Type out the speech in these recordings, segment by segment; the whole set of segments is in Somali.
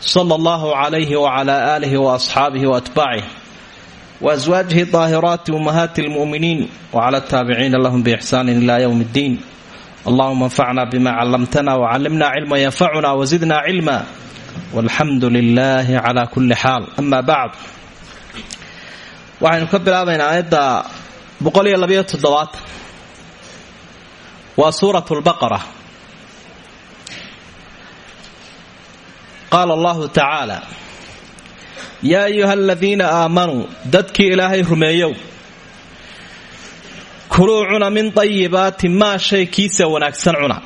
sala allahu calayhi wacalaa aalihi wa asxaabihi wa atbaacih wa aswaajihi daahiraati ummahaati almu'miniin wacala taabiciina lahum biixsaanin ilaa yowmi iddiin allahuma anfacna bima callamtana wacallimna cilma yanfacuna wasidna cilma walxamdu lilahi calaa kulli xaal ama bacd waxaynu ka bilaabaynaa aayadda boqoliyo labyo toddobaad. Waa suurat lbaqara qaala allahu tacaala yaa ayuha aladiina aamanuu dadkii ilaahay rumeeyow kuluu cuna min dayibaati maa shay kiisa wanaagsan cuna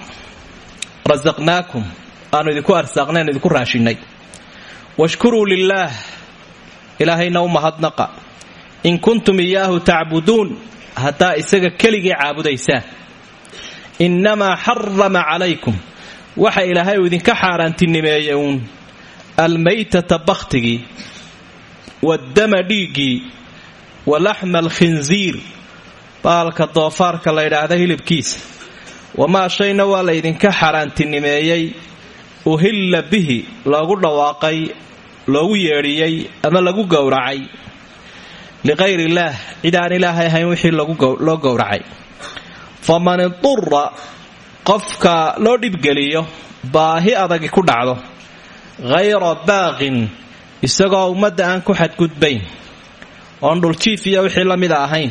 rasaqnaakum aanu idinku arsaaqnayn idinku raashinnay washkuruu lilaah ilaahayna u mahadnaqa in kuntum iyaahu tacbuduun haddaa isaga keligii caabudaysaan innamaa xarama calaykum waxa ilaahay uu idinka xaaraantinimeeyey uun. Almaytata bakhtigii waddama dhiiggii wa laxma alkhinsiir baalka doofaarka la ydhaahda hilibkiisa. Wamaa shayna waa la ydinka xaaraantinimeeyey uhilla bihi loogu dhawaaqay loogu yeedhiyey ama lagu gowracay. Liqayr illaah cid aan ilaahay ahayn wixii loo gowracay. Faman idura qofka loo dhibgeliyo baahi adagi ku dhacdo hayra baaqin isagoo ummadda aan ku xadgudbayn oon dhuljiif iyo wixii la mida ahayn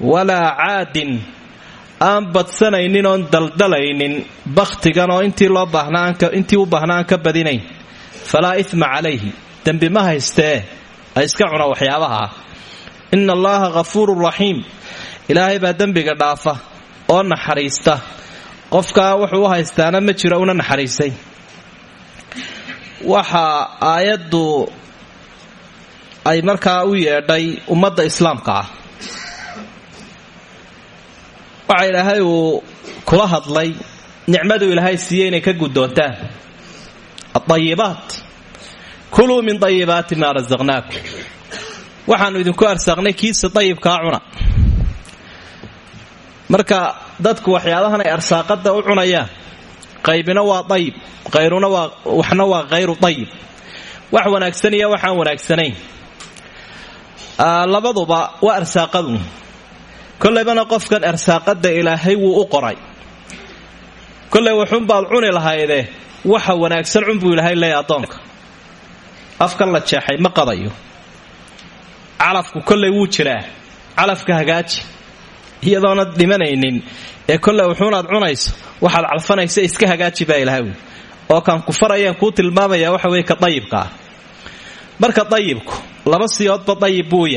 walaa caadin aan badsanaynin oon daldalaynin bakhtigan oo intii loo baahnaaintii u baahna aan ka badinayn falaa isma calayhi dembi ma haystee ha iska cuna waxyaabaha. Ah ina allaha ghafuurun raxiim ilaahay baa dembiga dhaafa oo naxariista qofkaa wuxuu u haystaana ma jiro una naxariisay. Waxaa aayaddu ay markaa u yeedhay ummadda islaamka ah. Waxa ilaahay uu kula hadlay nicmaduu ilaahay siiyey inay ka guddoontaan. Adayibaat kuluu min dayibaati maa rasaqnaakum waxaannu idinku arsaaqnay kiisa dayibkaa cuna marka dadku waxyaabahan ay arsaaqada u cunayaan. Qaybina waa waa waxna waa hayru dayib wax wanaagsan iyo waxaan wanaagsanayn. Labaduba waa arsaaqadu. Kollaybana qofkan arsaaqada ilaahay wuu u qoray. Kollay waxunbaad cuni lahaydee waxa wanaagsan cunbuu ilaahay leeya addoonka. Afkan la jeexay ma qadayo. Calafku kollay wuu jiraa. Calafka hagaaji iyadoona dhimanaynin. Ee kolley wuxuunaad cunayso waxaad calfanaysa iska hagaaji baa ilahay oo kaan ku farayaan kuu tilmaamaya waxa weye ka dayibka ah. Marka dayibku laba siyoodba dayib buu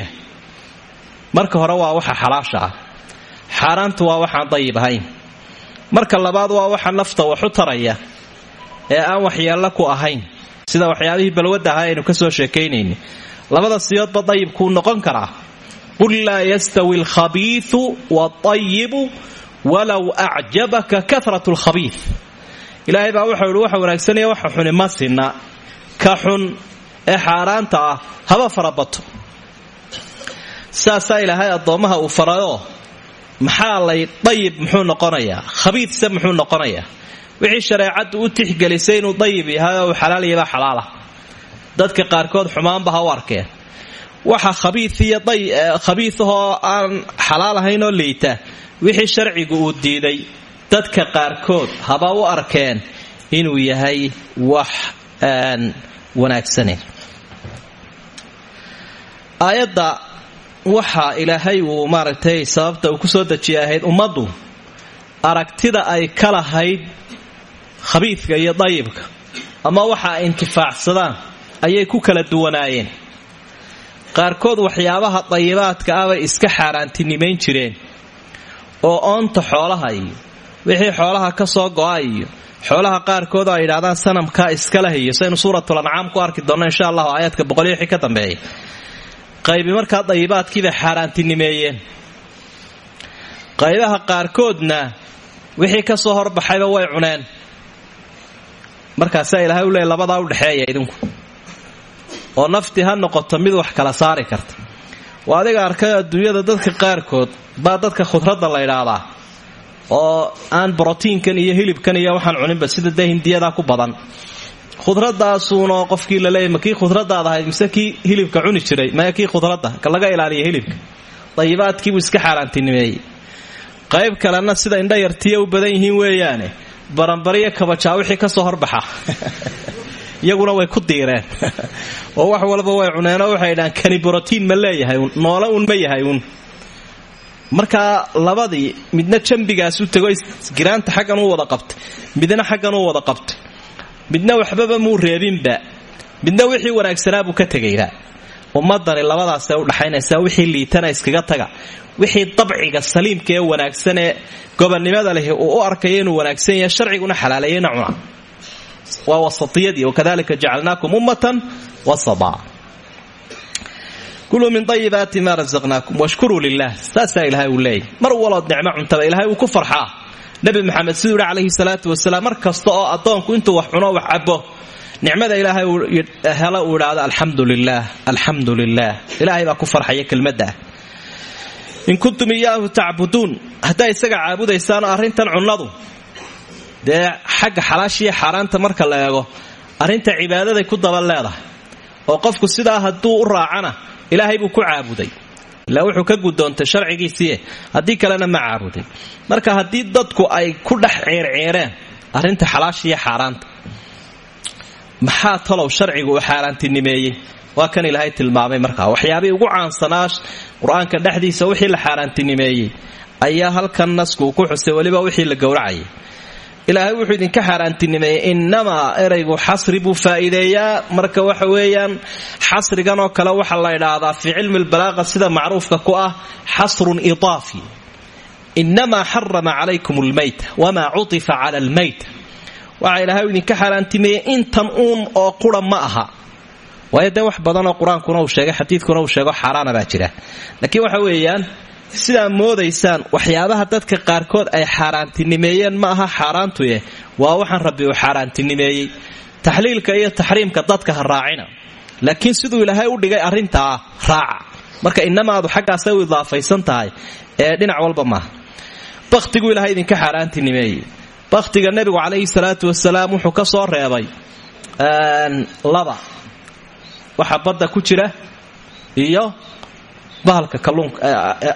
marka hore waa waxa xalaasha ah. Waa waxaan dayib marka labaad waa waxa nafta waxu taraya ee aan waxyeello ku ahayn. Sida waxyaabihii balwadda ahaa aynu ka soo sheekaynayni. Labada siyoodba dayibkuu noqon karaa qul laa yastawi alkhabiiu waalayibu walow acjabaka karat lkhabiid ilaahay baa wuxuu ihi waxa wanaagsanaya waxa xuni ma sinna ka xun ee xaaraanta ah haba farabato saasaa ilaahay addoommaha uu farayoo maxaa lay dayib wixii shareecaddu u tixgelisay inuu dayib yahay oo xalaal yabaa xalaala dadka qaarkood xumaanba ha u arkeen waxa khabiiahoo aan xalaal ahayn oo liita wixii sharcigu uu diiday dadka qaarkood haba u arkeen inuu yahay wax aan wanaagsaneyn aayadda waxa ilaahay uu maaragtay sababta uu ku soo dejiyay ahayd ummaddu aragtida ay ka lahayd khabiidka iyo dayibka ama waxa ay intifaacsadaan ayay ku kala duwanaayeen qaarkood waxyaabaha dayibaadka ah iska xaaraantinimayn jireen. oo oonta xoolaha iyo wixii xoolaha ka soo go'a iyo xoolaha qaarkood ay yidhahdaan sanamkaa iska leh iyo saynu suuratul ancaam ku arki doonno insha allahu aayaadka boqolyo ka dambeeya qaybi markaa dayibaadkiibay xaaraantinimeeyeen. qaybaha qaarkoodna wixii ka soo horbaxayba way cuneen. markaasaa ilaahay u leey labadaa udhexeeya idinku oo nafti ha noqoto mid wax kala saari karta. Waa adiga arkay adduunyada dadka qaarkood baa dadka khudradda la ydhaahdaa oo aan brotiinkan iyo hilibkan iyo waxaan cuninba sida dee ku badan. Khudradaasuunoo qofkii laleeyay ma kii khudradaad ahayd mise hilibka cuni jiray maya kii khudradda laga ilaaliya hilibka? Dayibaadkiibuu iska xaaraantinimeeyey qayb kalena sida indha yartiya u badan yihiin weeyaane baranbariyo kabajaa wixii ka soo horbaxa iyaguna way ku diireen. Oo wax walba way cuneenoo waxay dhahaan kani brotiin ma leeyahay un un ma yahay uun. Markaa labadii midna jambigaas u tego giraanta xaggan u wada qabtay midna xaggan u wada qabtay midna waxbaba muu reebinba midna wixii wanaagsanaa buu ka tegayba ummadani labadaasay udhaxaynaysaa wixii liitana iskaga taga. Wixii dabciga saliimka ee wanaagsan ee gobonnimada leh uu u arkaya inuu wanaagsan yahay sharciguna xalaaleeyena cuna waa wasatiyadii wakadalika jacalnaakum ummatan wasada kuluu min ayibaati maa rasaqnaakum washkuruu lilah saasaa ilaahay uu leeyahy mar walood nicmo cuntaba ilaahay uu ku farxaa nebi maxamed siduu yidhi calayhi salaatu wasalaam mar kasta oo addoonku intuu wax cuno wax cabo nicmada ilaahay helo uu idhaahdo alxamdu lilaah alxamdu lilaah ilaahay baa ku farxaya in kuntum iyaahu tacbuduun haddaa isaga caabudaysaan arrintan cunnadu dee xagga xalaashiiyo xaaraanta marka la eego arrinta cibaadaday ku daba leedahay oo qofku sidaa hadduu u raacana ilaahay buu ku caabuday. Ilaa wuxuu ka gudoontay sharcigiisii haddii kalena ma caabudin marka haddii dadku ay ku dhex ceerceereen arrinta xalaashiiyo xaaraanta maxaa talow sharcigu uu xaaraantinimeeyey? Waa kan ilaahay tilmaamay markaa waxyaabihii ugu caansanaa qur'aanka wixii la xaaraantinimeeyey ayaa halkan naskuu ku xusay weliba wixii la gowracayay ilaahay wuxuu idinka xaaraantinimeeyey innamaa eraygu xasri buu faa'iideeyaa. Marka waxa weeyaan xasrigan oo kale waxaa la idhaahdaa fii cilmi lbalaaqa sida macruufka ku ah xasrun idaafi. Innamaa xarama calaykum almayta wamaa cutifa cala almayta waxaa ilaahay idinka xaaraantimeeyey intan uun oo qura ma aha. Waayo dee wax badanoo qur'aankuna uu sheegay xadiidkuna uu sheego xaaraana baa jira. Laakiin waxa weeyaan sidaa moodaysaan waxyaabaha dadka qaarkood ay xaaraantinimeeyeen ma aha xaaraantuye waa waxaan rabbi uu xaaraantinimeeyey. Taxliilka iyo taxriimka dadka raacina. Laakiin siduu ilaahay u dhigay arrintaa raaca. Marka inamaadu xaggaasay u idaafaysan tahay ee dhinac walba maaha bakhtiguu ilaahay idinka xaaraantinimeeyey. Bakhtiga nebigu calayhi salaatu wasalaam wuxuu ka soo reebay laba. Waxa badda ku jira iyo bahalka kalluunka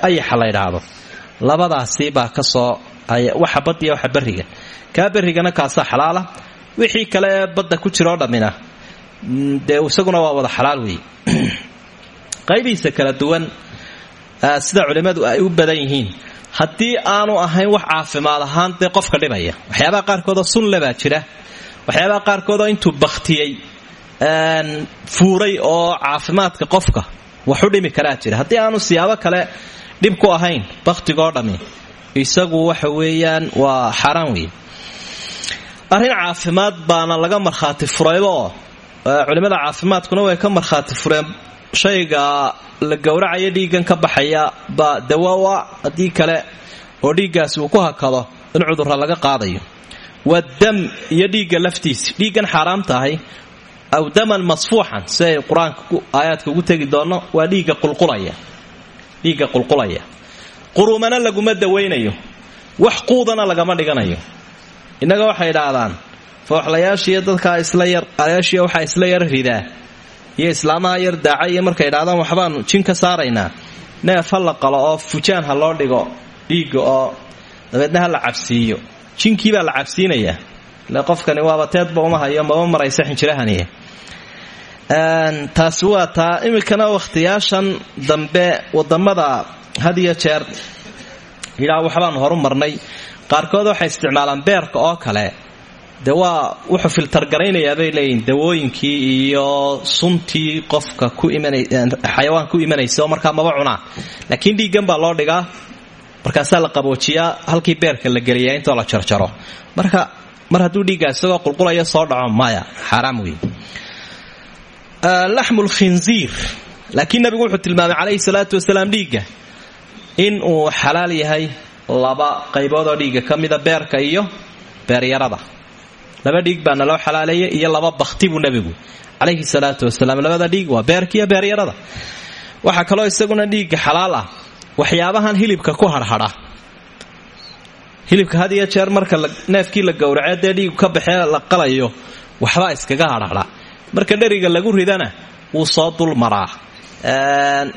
ayaxa la ydhaahdo labadaasi baa ka soo waxa badda iyo waxa berriga. Kaa berrigana kaasaa xalaala. Wixii kale ee badda ku jira oo dhammina dee isaguna waa wada xalaal weeye. Qaybihiisa kala duwan sida culimmadu ay u badan yihiin. Haddii aanu ahayn wax caafimaad ahaan dee qofka dhibaya. Waxyaabaha qaarkoodoo sunle baa jira. Waxyaabaha qaarkoodoo intuu bakhtiyey fuuray oo caafimaadka qofka waxu dhimi karaa jira. Haddii aanu siyaabo kale dhib ku ahayn bakhtigoo dhammi isagu waxa weeyaan waa xaaraan weeye. Arrin caafimaad baana laga markhaati furaybaoo culimmada caafimaadkuna way ka markhaati fureen. Shayga la gowracaya dhiiggan ka baxaya baa dawawa haddii kale oo dhiiggaasi uu ku hakado in cudurra laga qaadayo. Wadam iyo dhiigga laftiisa dhiiggan xaaraam tahay aw daman masfuuxan si ay qur'aanka aayaadka ugu tegi doonno waa dhiigga qulqulaya qulqulaya quruumana laguma dawaynayo wax quudana lagama dhiganayo innaga waxay idhaahdaan fooxlayaashiiyo dadkaa isla yar alayaashiya waxaa isla yar ridaa iyo islaamaha yar daaca iyo markay idhahdaan waxbaanu jin ka saaraynaa neef ha la qalo oo fujaan ha loo dhigo dhiigga oo dabeedna ha la cabsiiyo jinkii baa la cabsiinayaa ile qofkani waaba teedba uma hayo maba maraysa xinjirahaniye taasi waa taa iminkana wakhtiyaashan dambe waddamada had iyo jeer. Yidhaa waxbaanu horu marnay qaarkood waxay isticmaalaan beerka oo kale. De waa wuxuu filtargaraynayaa bay leeyihiin dawooyinkii iyo suntii qofka ku imanxayawaan ku imanaysa oo maba cunaa. Laakiin dhiiggan baa loo dhigaa. Markaasaa la qaboojiyaa halkii beerka la geliyaa intoo la jarjaro. Marka mar hadduu dhiigga isagoo qulqulaya soo dhaco maya xaaraam wey laxmu lkhinziir laakiin nabigu wuxuu tilmaamay calayhi salaatu wasalaam dhiigga. In uu xalaal yahay laba qaybood oo dhiigga ka mida beerka iyo beeryarada laba dhiig baa naloo xalaaleeyay iyo laba bakti buu nebigu calayhi salaatu wasalaam. Labada dhiig waa beerka iyo beeryarada waxaa kaloo isaguna dhiigga xalaal ah. Waxyaabahan hilibka ku harhadha hilibka had jeer marka neefkii la gowracee dee ka baxee la qalayo waxbaa iskaga harhadha marka dheriga lagu ridana wuu soo dul maraa.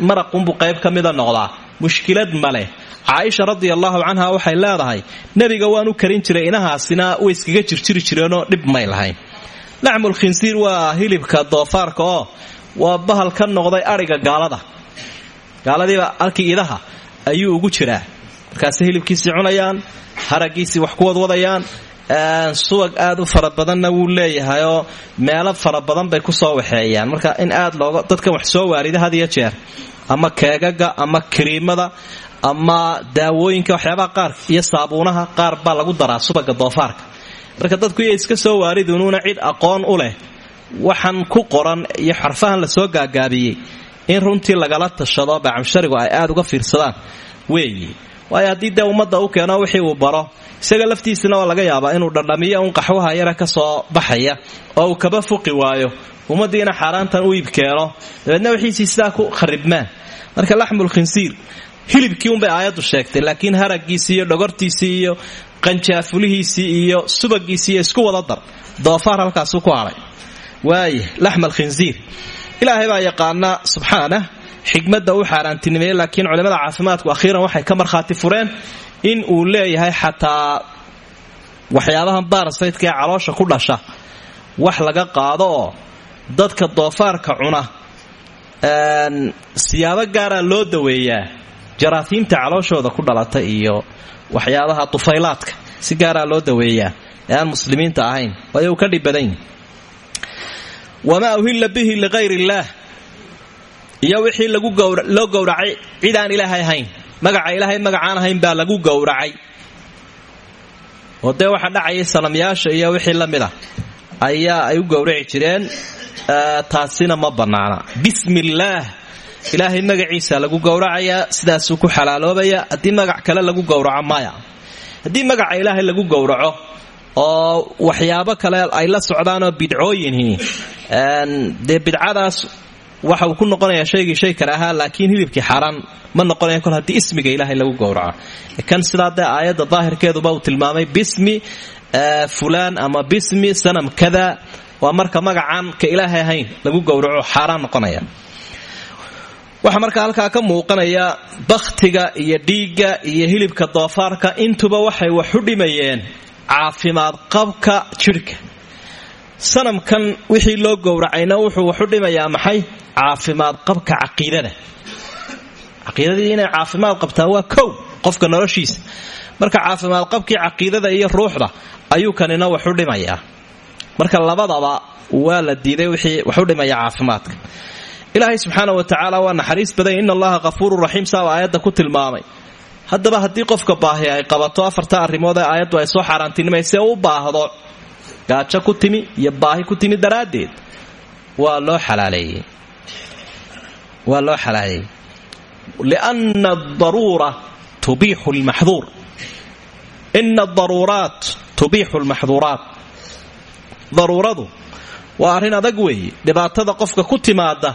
Maraqunbuu qayb ka mida noqdaa. Mushkilad maleh caaisha radia allaahu canha waxay leedahay nebiga waanu karin jiray inahaasina way iskaga jirjiri jireenoo dhib may lahayn. Laxmul khinsiir waa hilibka doofaarka oo waa bahal ka noqday adhiga gaalada. Gaaladiiba halkii idaha ayuu ugu jiraa. Markaase hilibkiisii cunayaan haragiisii wax ku wadwadayaan subag aad u fara badanna wuu leeyahayoo meelo fara badan bay ku soo waxeeyaan. Marka in aad looga dadkan wax soo waarida had jeer ama keegaga ama kariimada ama daawooyinka waxyaabaha qaar iyo saabuunaha qaar baa lagu daraa subaga doofaarka. Marka dadku iyo iska soo waaridunuuna cid aqoon u leh waxan ku qoran iyo xarfahan la soo gaagaabiyey in runtii lagala tashado bacamsharigu ay aad uga fiirsadaan. Weeyi waayo haddii dee ummadda u keeno wixii uu baro isaga laftiisana waa laga yaabaa inuu dhandhamiyo un qaxwaha yara ka soo baxaya oo uu kaba fuqi waayo ummaddiina xaaraantan u iib keeno dabeedna wixiisii ku kharibmaan marka laxmul khinsiir hilibkii unbay aayaddu sheegtay laakiin haragiisii iyo dhogortiisii iyo qanjaafulihiisii iyo subagiisii isku wada dar doofaar halkaasuu ku hadhay waaya laxma alkhinsiir ilaahay baa yaqaana subxaanah xikmadda u xaaraantinimeeyey laakiin culimmada caafimaadku akhiiran waxay ka markhaati fureen in uu leeyahay xataa waxyaabahan baarasaydka ee caloosha ku dhasha wax laga qaado oo dadka doofaarka cuna. Siyaabo gaaraa loo daweeyaa jaraasiimta calooshooda ku dhalata iyo waxyaabaha tufaylaadka si gaaraa loo daweeyaa ee aan muslimiinta ahayn waayo uu ka dhib badan yahi wamaa uhilla bihi ligayr illaah iyo wixii loo gowracay cid aan ilaahay ahayn magaca ilaahay magacaan ahayn baa lagu gowracay oo dee waxa dhacayay iyo wixii la mid a ayaa ay u gowraci jireen taasina ma bannaana. Bismi ilaahay magaciisa lagu gowracayaa sidaasuu ku xalaaloobaya haddii magac kale lagu gowraco maya. Haddii magaca ilaahay lagu gowraco oo waxyaabo kale ay la socdaanoo bidcooyinhi dee bidcadaas waxa uu ku noqonayaa shaygii shay kale ahaa laakiin hilibkii xaaraan ma noqonaya kol haddii ismiga ilaahay lagu gowraco. Kan sidaa dee aayadda daahirkeeduba uu tilmaamay bismi fulaan ama bismi sanam kada. Waa marka magacaan ka ilaahay ahayn lagu gowraco xaaraan noqonaya. Waxaa markaa halkaa ka muuqanaya bakhtiga iyo dhiigga iyo hilibka doofaarka intuba waxay wax u dhimayeen caafimaad qabka jidhka sanamkan wixii loo gowracayna wuxuu wax u dhimayaa maxay? Caafimaad qabka caqiidada. Caqiidadii caafimaad qabtaa waa kow qofka noloshiisa. Marka caafimaad qabkii caqiidada iyo ruuxda ayuu kanina wax u dhimayaa. Marka labadaba waa la diiday wixii wax u dhimaya caafimaadka. Ilaahay subxaana wa tacaala waa naxariis badan in allaha hafuuru raxiim saa aayadda ku tilmaamay. Haddaba haddii qofka baahi ay qabato afarta arrimood ee aayaddu ay soo xaaraantinimaysee u baahdo gaajo ku timi iyo baahi ku timi daraaddeed. Waa loo xalaaleeyey waa loo xalaaleeyey lianna adaruura tubiixu lmaxduur ina adaruuraat tubiixu lmaxduuraat daruuradu waa arrin adag weeye dhibaatada qofka ku timaada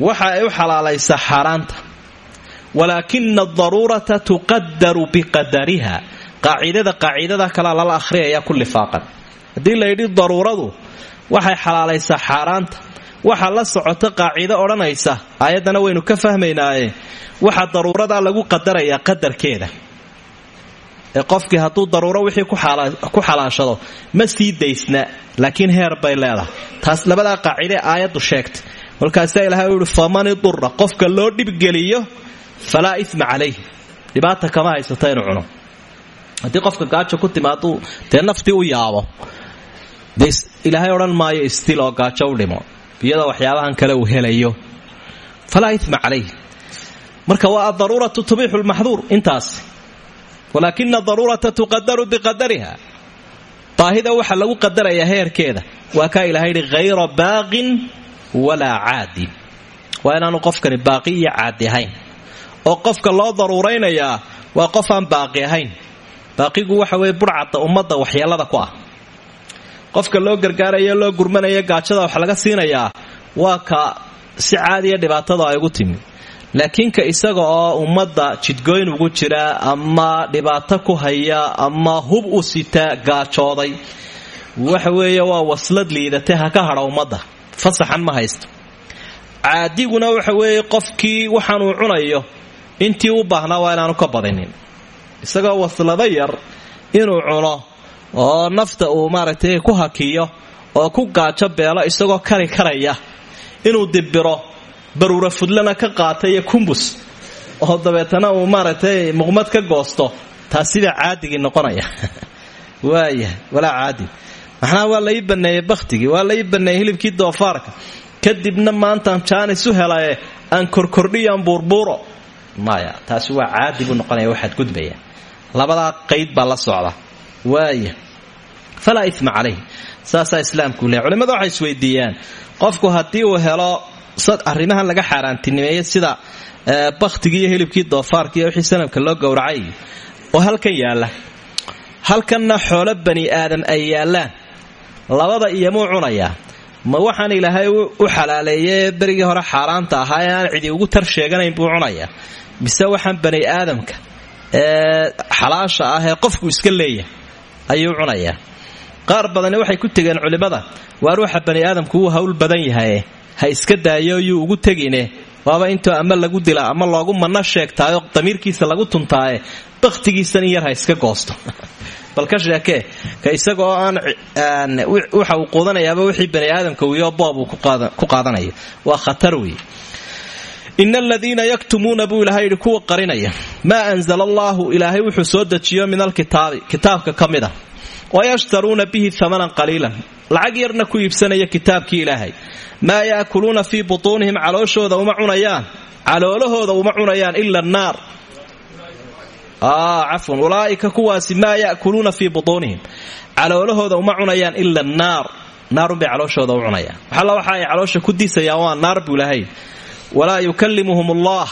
waxa ay u xalaalaysaa xaaraanta. Walaakina adaruurata tuqadaru biqadariha. Qaacidada qaacidada kalea lala ahriyaya ku lifaaqan haddii la yidhi daruuradu waxay xalaalaysaa xaaraanta waxa la socota qaacido odhanaysa aayaddana waynu ka fahmaynaaye waxa daruurada lagu qadarayaa qadarkeeda. Ee qofkii hadduu daruuro wixii ku xalaashado ma sii daysna laakiin heer bay leedahay. Taas labadaa qaacide aayaddu sheegtay. Kolkaasaa ilahay u yihi faman qofka loo dhibgeliyo falaa ima calayh dhibaata kama haysata inuu cuno qofka gaajo ku timaaduu dee naftii u yaabo dee ilaahay odhan maayo istil oo gaajo u dhimo. Iyadoo waxyaabahan kale uu helayo. Falaa ima calayh marka waa adaruuratu tubiixu lmaxduur intaas. Walaakina daruurata tuqadaru biqadariha baahida waxaa lagu qadarayaa heerkeeda. Waa kaa ilahay yidhi hayra baaqin walaa caadin. Waa inaanu qofkani baaqi iyo oo qofka loo daruuraynayaa waa qof aan baaqi ahayn. Baaqigu waxa weye burcadda ummadda waxyeelada ku ah qofka loo gargaarayo loo gurmanaya gaajada wax laga siinayaa waa ka si caadiya dhibaatada ay ugu timi. Laakiin ka isaga oo ummadda jidgooyn ugu jira ama dhibaato ku haya ama hub u sita gaajooday waxa weeye waa waslad liidatay ha ka hadha ummadda. Fasaxan ma haysto. Caadiguna waxa weeye qofkii waxaanuu cunayo intii u baahnaa waa inaanu ka badinin. Isagoo waslado yar inuu cuno oo nafta uu maaragtay ku hakiyo oo ku gaajo beelo isagoo kari karaya. Inuu dibiro baruura fudlana ka qaata iyo kumbus. Oo dabeetana uu maaragtay muqmad ka goosto. Taas caadigii noqonaya. Waaya walaa caadi. Maxnaa waa lai baneeyey bakhtigii waa lai baneeyey hilibkii doofaarka. Kadibna maantaan jaanis u helaye aan korkordhiyaan buurbuuro. Maya taasi waa caadi buu noqonaya waxaad gudbaya. Labadaa qayd baa la socda waaya falaa ima calayh saasaa islaamku leey culimmadu waxay isweydiiyaan qofku haddii uu helo arrimahan laga xaaraantinimeeyey sida bakhtigii iyo hilibkii doofaarka iyo wixii loo gowracay oo halkan yaalla. Halkanna xoolo bani aadam ay yaallaan. Labada iyomuu cunayaa ma waxaan ilaahay u xalaaleeyee berigii hore xaaraanta ahaa ee aan ugu tar sheeganayn buu cunayaa mise waxaan bani aadamka ee xalaasha ah ee qofku iska leeyahay ayuu cunayaa qaar badani waxay ku tegeen culimmada waa ruuxa bani aadamku wuu hawl badan yahaye ha iska daayo yuu ugu tegine. Waaba intoo ama lagu dilaa ama loogu manno sheegtaayo damiirkiisa lagu tuntaaye bakhtigiisan in yar ha iska goosto. Bal ka sheekee ka isaga oo aan waxa uu quudanayaaba wixii bani aadamka wiyo boob uu ku qaadanaya waa khatar wey ina aladiina yaktumuuna buu ilahay yidhi kuwa qarinaya. Maa anzala allaahu ilaahay wuxuu soo dejiyo min alkitaabi kitaabka ka mid a wayashtaruuna bihi amanan qaliilan. Lacag yarna ku iibsanaya kitaabkii ilaahay. Maa yaakuluuna fii butuunihim calooshooda uma cunayaan caloolahooda uma cunayaan ila annaar. Cafwan ulaaika kuwaasi maa yakuluuna fii butuunihim caloolahooda uma cunayaan ila annaar. Naarunbay calooshooda u cunayaan. Waxalla waxa ay caloosha ku disayaan walaa yukallimuhum allah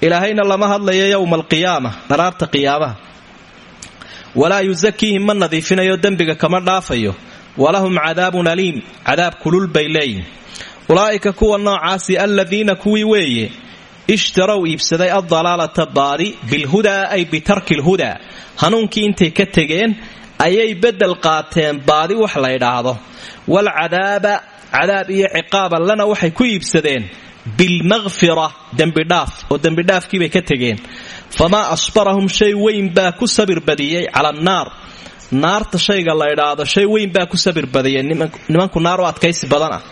ilaahayna lama hadlayo yowma alqiyaama dharaarta qiyaamaha. Walaa yusakiihim ma nadiifinayo dembiga kama dhaafayo. Walahum cadaabun aliim cadaab kulul bay leeyihiin ulaa'ika kuwa noocaasi aladiina kuwii weeye ishtarow iibsaday addalaalata baadi bilhudaa ay bitarki lhudaa hanuunkii intay ka tegeen ayay beddel qaateen baadi wax la ydhaahdo waalcadaaba cadaab iyo ciqaaba lana waxay ku iibsadeen bilmaqfira dembidhaaf oo dembidhaafkiibay ka tegeen famaa asbarahum shay weyn baa ku sabir badiyey cala annaar naarta shayga la ydhaahdo shay weyn baa ku sabir badiyey nimanku naar u adkaysi badan ah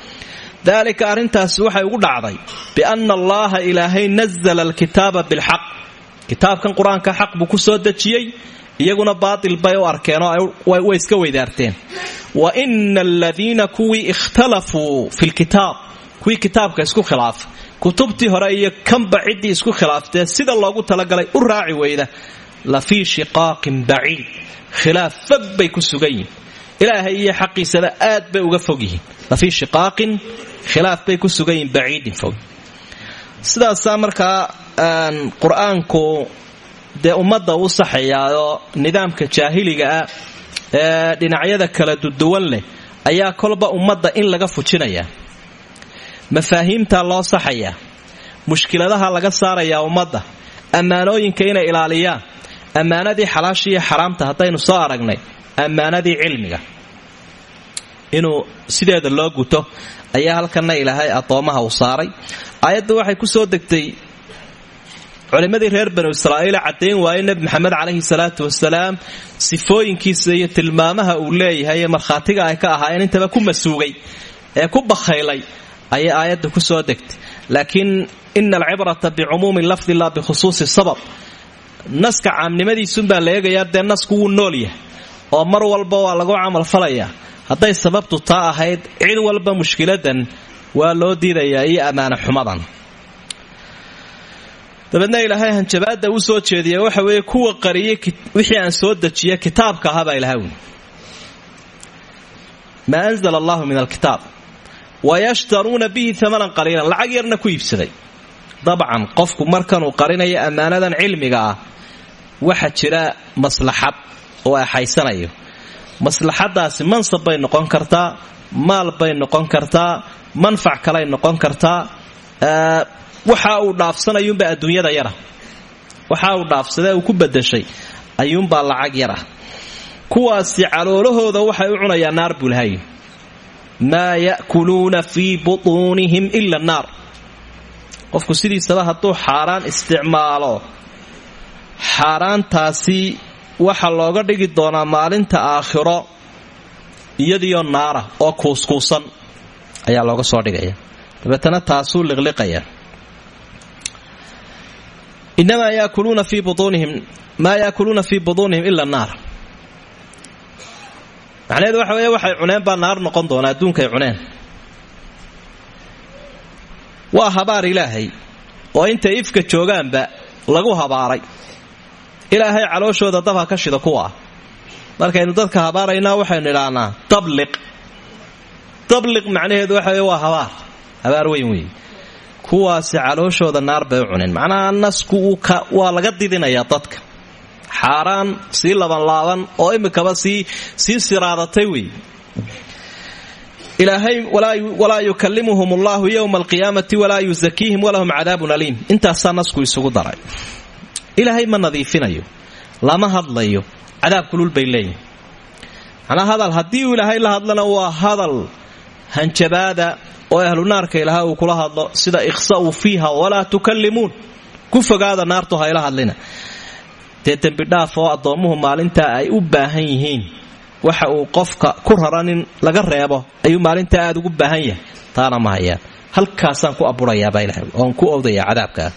daalika waxay ugu dhacday bianna allaaha ilaahay nazala alkitaaba bilxaq kitaabkan qur'aanka xaq buu ku soo dejiyey iyaguna baatil bay u arkeenoo way iska weydaarteen wa ina aladiina kuwii ikhtalafuu fi lkitaab kuwii kitaabka isku khilaafa kutubtii hore iyo kanba ciddii isku khilaaftee sida loogu talagalay u raaci weyda la fii shiqaaqin baciid khilaaf fog ku sugan ilaahay iyo xaqiisada aad bay uga fog yihiin. La fii shiqaaqin khilaaf bay ku sugan yihiin fog. Sidaasaa markaa qur'aanku dee ummadda u saxayaayoo nidaamka jaahiliga ah ee dhinacyada kala duduwan leh ayaa kolba ummadda in laga fujinaya mafaahiimtaa loo saxayaa mushkiladaha laga saarayaa ummadda ammaanooyinka inay ilaaliyaan ammaanadii xalaasha iyo xaraamta haddaynu soo aragnay ammaanadii cilmiga. Inuu sideeda loo guto ayaa halkanna ilaahay addoomaha uu saaray. Aayadda waxay ku soo degtay culimmadii reer banu israa'iila caddayn waaye nebi maxamed calayhi salaatu wasalaam sifooyinkiisa iyo tilmaamaha uu leeyahay ee markhaatiga ay ka ahaayeen intaba ku masuugay ee ku bakhaylay ayay aayadda ku soo degtay. Laakiin ina alcibrata bicumuumi lafdi la bikhusuusi sabab. Naska caamnimadiisunbaa la eegayaa dee nasku wuu nool yahay. Oo mar walba waa lagu camalfalayaa hadday sababtu taa ahayd cid walba mushkiladan waa loo diidayaa iyo ammaano xumadan. Dabeedna ilaahay hanjabaadda uu soo jeediya waxa weeye kuwa qariyay wixii aan soo dejiya kitaabka ahabaa ilahay wi maa wayashtaruuna bihi amanan qaliilan lacag yarna ku iibsaday dabcan qofku markanuu qarinayo ammaanadan cilmiga ah waxa jira maslaxad oo axaysanayo maslaxadaasi mansab bay noqon kartaa maal bay noqon kartaa manfac kalay noqon kartaa waxa uu dhaafsanayuunbaa adduunyada yara waxa uu dhaafsadee uu ku badashay ayuunbaa lacag yar ah kuwaasi caloolahooda waxay u cunayaan naar bulhay maa ya'kuluuna fii butuunihim ila naar qofku sidiisaba hadduu xaaraan isticmaalo xaaraantaasi waxa looga dhigi doonaa maalinta aakhiro iyadiyo naara oo kuuskuusan ayaa looga soo dhigaya. Dabeetana taasuu liqliqaya. Inamaa yaakuluuna fii butuunihim maa yaakuluuna fii butuunihim ila naar macnaheedu waxa weeye waxay cuneen baa naar noqon doona adduunkay cuneen. Waa habaar ilaahay oo intay ifka joogaanba lagu habaaray. Ilaahay calooshooda dabha ka shida kuwa markaynu dadka habaaraynaa waxaynu idhaahnaa tabliq tabliq macnaheedu waxa wey waa habaar. Habaar weyn wey kuwaasi calooshooda naar bay u cuneen. Macnaha nasku waa laga didinayaa dadka xaaraan sii labanlaaban oo imikaba sii sii siraadatay wey ilaahay walaa yukalimuhum allahu yowma alqiyaamati walaa yusakiihim walahum cadaabun aliim. Intaasaa nasku isugu daray. Ilaahay ma nadiifinayo lama hadlayo cadaab kulul bay leeyihiin hadal haddii ilaahay la hadlana waa hadal hanjabaada oo ahlu naarka ilaha uu kula hadlo sida ikhsa'uu fiiha walaa tukallimuun. Ku fogaada naartu hayla hadlina dee dembidhaaf oo addoommuhu maalintaa ay u baahan yihiin waxa uu qofka ku raran laga reebo ayuu maalintaa aada ugu baahan yahay. Taana ma hayaan. Halkaasaan ku aburayaabaa ilahay oon ku owdayaa cadaabkaa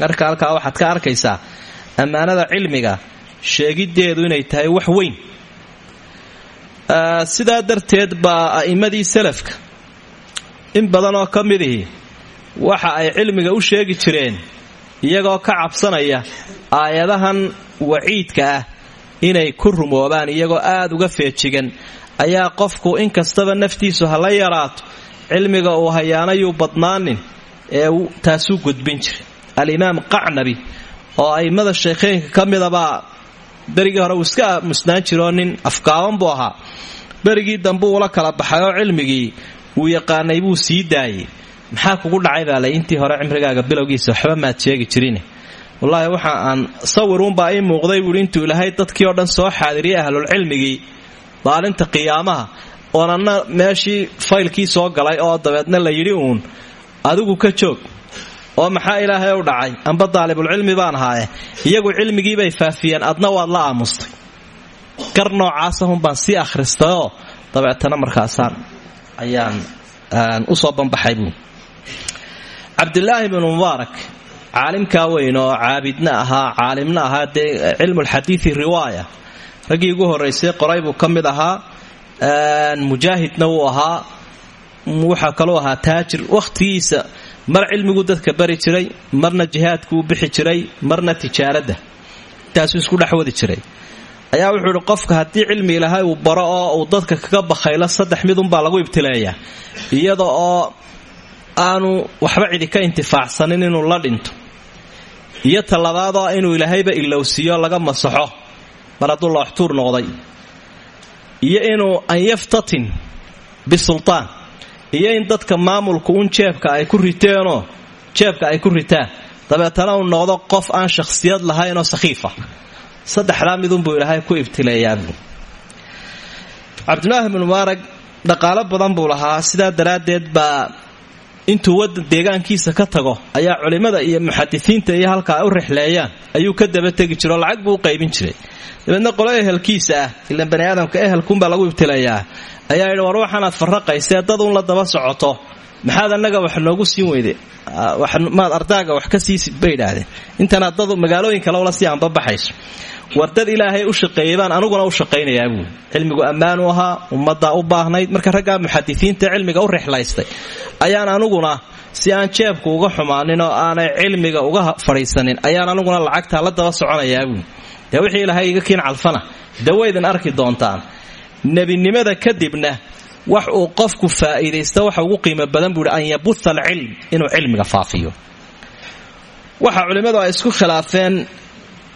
marka halkaa waxaad ka arkaysaa ammaanada cilmiga sheegiddeedu inay tahay wax weyn. Sidaa darteed baa a'immadii salafka in badan oo ka midihii waxa ay cilmiga u sheegi jireen iyagoo ka cabsanaya aayadahan waciidka ah inay ku rumoobaan iyagoo aada uga feejigan. Ayaa qofku inkastaba naftiisu hala yaraato cilmiga uu hayaanayuu badnaanin ee taasuu gudbin jiray. Alimaam qacnabi oo a'immada sheekheynka ka midabaa berigii hore uu iska musnaan jiroo nin afgaaban buu ahaa. Berigii dambuu ula kala baxay oo cilmigii wuu yaqaanay buu sii daayey maxaa kugu dhacay baa lay intii hore cimrigaaga bilowgiisa waxba maad sheegi jirin. Wallaahi waxa aan sawiruunbaa ii muuqday buui ilaahay dadkii oo dhan soo xaadiriyay ahlulcilmigii maalinta qiyaamaha oonanna meeshii faylkii soo galay oo dabeedna la yidhi uun adigu ka joog oo maxaa ilaahay u dhacay? Amba daalibulcilmi baan ahaaye iyagu cilmigiibay faafiyeen adna waad la aamustay. Gar noocaasahun baan sii akhristayoo dabeetana markaasaan ayaan u soo banbaxay buu cabdilaahi bnu mubaarak caalimkaa weyn oo caabidna ahaa caalimna ahaa dee cilmulxadiidi riwaaya. Raggii ugu horraysay qoray buu ka mid ahaa mujaahidna wuu ahaa waxaa kaluu taajir. Wakhtigiisa mar cilmiguu dadka bari jiray marna jihaadku u bixi jiray marna tijaaradda. Intaasuu isku dhexwadi jiray. Ayaa wuxuu qofka haddii cilmi ilaahay uu baro oo uu dadka kaga bakhaylo saddex midunbaa lagu ibtileeyaa. Iyada oo aanu waxba cidi ka intifaacsanin inuu la dhinto. Iyo talabaadoo inuu ilaahayba ilowsiiyo laga masaxo. Mar hadduu looxtuur noqday. Iyo inuu an yaftatin bisultaan. Iyo in dadka maamulku un jeebka ay ku riteenoo jeebka ay ku ritaan. Dabeetana uu noqdo qof aan shakhsiyad lahaynoo sakhiifa saddexdaa midunbuu ilaahay ku ibtileeyaabuu cabdulaahi bnu mubaarag dhaqaalo badan buu lahaa. Sidaa daraaddeed baa intuu wadan deegaankiisa ka tago ayaa culimmada iyo muxadisiinta iyo halkaa u rixleeyaan ayuu ka daba tegi jiro lacag buu u qaybin jiray. Dabeedna qolo ehelkiisa ah ilan bani aadamka ehelkunbaa lagu ibtileeyaa ayaa yidhi war waxaanaad farraqaysee dad un la daba socoto maxaad annaga wax noogu siin weyde? Maad ardaaga wax ka sii bay idhaahdeen intanaad dad magaalooyin kale ula sii anbabaxayso war dad ilaahay u shaqeeyey aniguna u shaqaynayaa buuli cilmigu ammaanu ahaa ummaddaa u baahnayd. Marka raggaa muxadisiinta cilmiga u rixlaystay ayaan aniguna si aan jeebku uga xumaanin oo aanay cilmiga uga fadhiisanin ayaan aniguna lacagtaa la daba soconayaa buuli dee wixii ilaahay iga kiin calfana dawaydin arki doontaan nebinimada kadibna wax uu qofku faa'iidaysta waxa ugu qiimo badan buuhi an yabutha alcilm inuu cilmiga faafiyo. Waxa culimmadu ay isku khilaafeen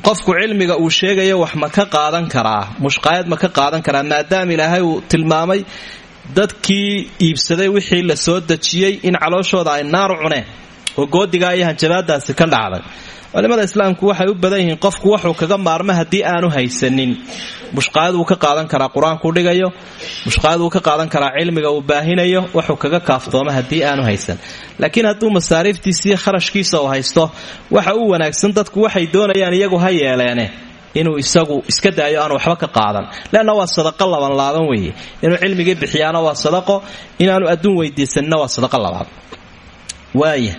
qofku cilmiga uu sheegayo wax ma ka qaadan karaa mushqaayad ma ka qaadan karaa maadaama ilaahay uu tilmaamay dadkii iibsaday wixii la soo dejiyey in calooshooda ay naaru cuneen oo goodigaa iyo hanjabaadaasi ka dhacday culimada islaamku waxay u badan yihiin qofku wuxuu kaga maarmo haddii aanu haysanin. Mushqaayad wuu ka qaadan karaa qur'aankuu dhigayo mushqaayad wuu ka qaadan karaa cilmiga uu baahinayo wuxuu kaga kaaftooma haddii aanu haysan. Laakiin hadduu masaariiftiisiiyo kharashkiisa haysto waxa u wanaagsan dadku waxay doonayaan iyagu ha inuu isagu iska daayo aanu waxba ka qaadan. Leanna waa sadaqo labanlaaban weeye. Inuu cilmigii bixiyaana waa sadaqo inaanu adduun weydiisanina waa sadaqo labaad. Waaya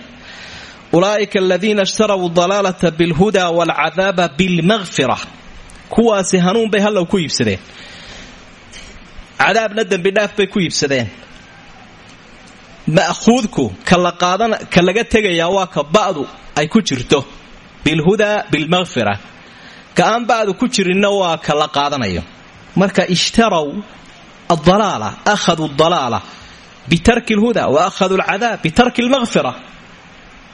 ulaa'ika aladiina ishtarau dalaalata bilhuda waalcadaaba bilmaqfira kuwaasi hanuun bay hallow ku iibsadeen cadaabna dembidhaaf bay ku iibsadeen ma'khuudku ka laga tegayaa waa ka ba'du ay ku jirto bilhudaa bilmaqfira ka aan ba'du ku jirinna waa ka la qaadanayo marka ishtaraw adalaala akhaduu dalaala bitarki lhuda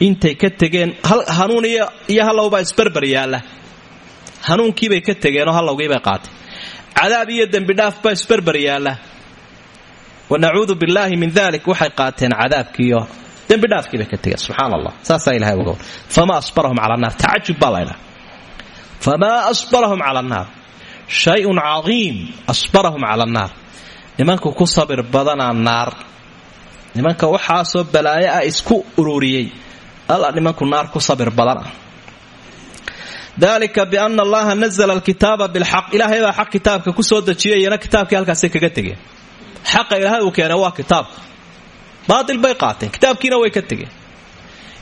intay ka tegeen hanuun iyo hallowbaa isbarbar yaalla. Hanuunkiibay ka tegeenoo hallowgiibay qaatay. Cadaab iyo dembidhaaf baa isbarbar yaalla. Wa nacuudu billaahi min dalik waxay qaateen cadaabkiiyo dembidhaafkiibay ka tegeen. Subxaan allah ilahay uga famaa asbarahum cala naar. Tacajub baa laydhaha asbarahum cala annaar shay-un cadiim asbarahum cala annaar nimanku ku sabir badanaa naar. Nimanka waxaasoo balaayo ah isku ururiyey alla nimanku naar ku sabir badan ah. Dalika biana allaha nazla alkitaaba bilxaq ilaahay baa xaq kitaabka ku soo dejiyay iyana kitaabkii halkaasay kaga tegeen. Xaqa ilaahay uu keenay waa kitaabka baatil bay qaateen. Way ka tegeen.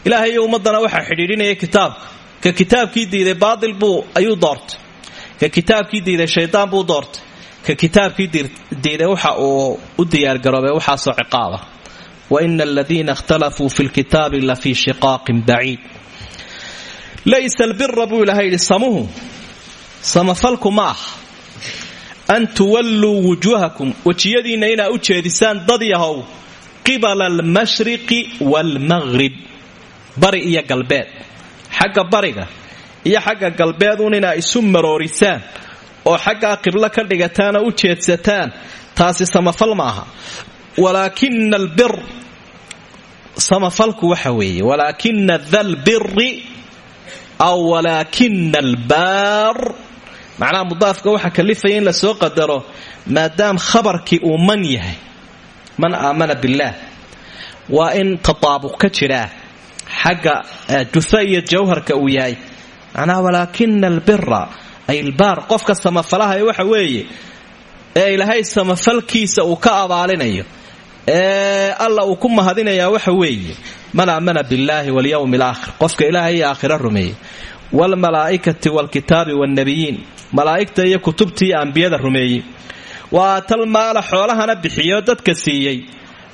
Ilaahay iyo ummadana waxaa xidhiidhinaya kitaabka ka kitaabkii diiday baatil buu ayuu doortay. Ka kitaabkii diiday shaydaan buu doortay. Ka kitaabkii diiday waxa uu u diyaargaroobay waxaasoo ciqaaba waina aladiina ikhtalafuu fi lkitaabi la fii shiqaaqin baciid laysa albira buu ilahay yidhi samuhu samafalku ma ah an tuwalluu wujuuhakum wejiyadiinna inaa u jeedisaan dad yahow qibala almashriqi waalmaqrib bari iyo galbeed xagga bariga iyo xagga galbeeduun inaa isu maroorisaan oo xaggaa qiblo ka dhigataan oo u jeedsataan taasi samafal ma aha albir samafalku waxa weeye walaakina dalbiri aw walaakina albaar. Macnaha mudaafka waxaa kalifaya la soo qadaro maadaam khabarkii uu man yahay man aamana billaah waa in tataabuq ka jiraa xagga jufa iyo jawharka uu yahay macnaha walaakina albira ay albaar qofka samafalaha waxa weeye ee ilaahay samafalkiisa uu ka abaalinayo alla uu ku mahadinayaa waxa weeye. Man aamana billaahi walyowmi alaakhir qofka ilaahay iyo aakhira rumeeyey. Waalmalaa'ikati waalkitaabi waannabiyiin malaa'igta iyo kutubtii ambiyada rumeeyey. Wa aatal maala xoolahana bixiyo dadka siiyey.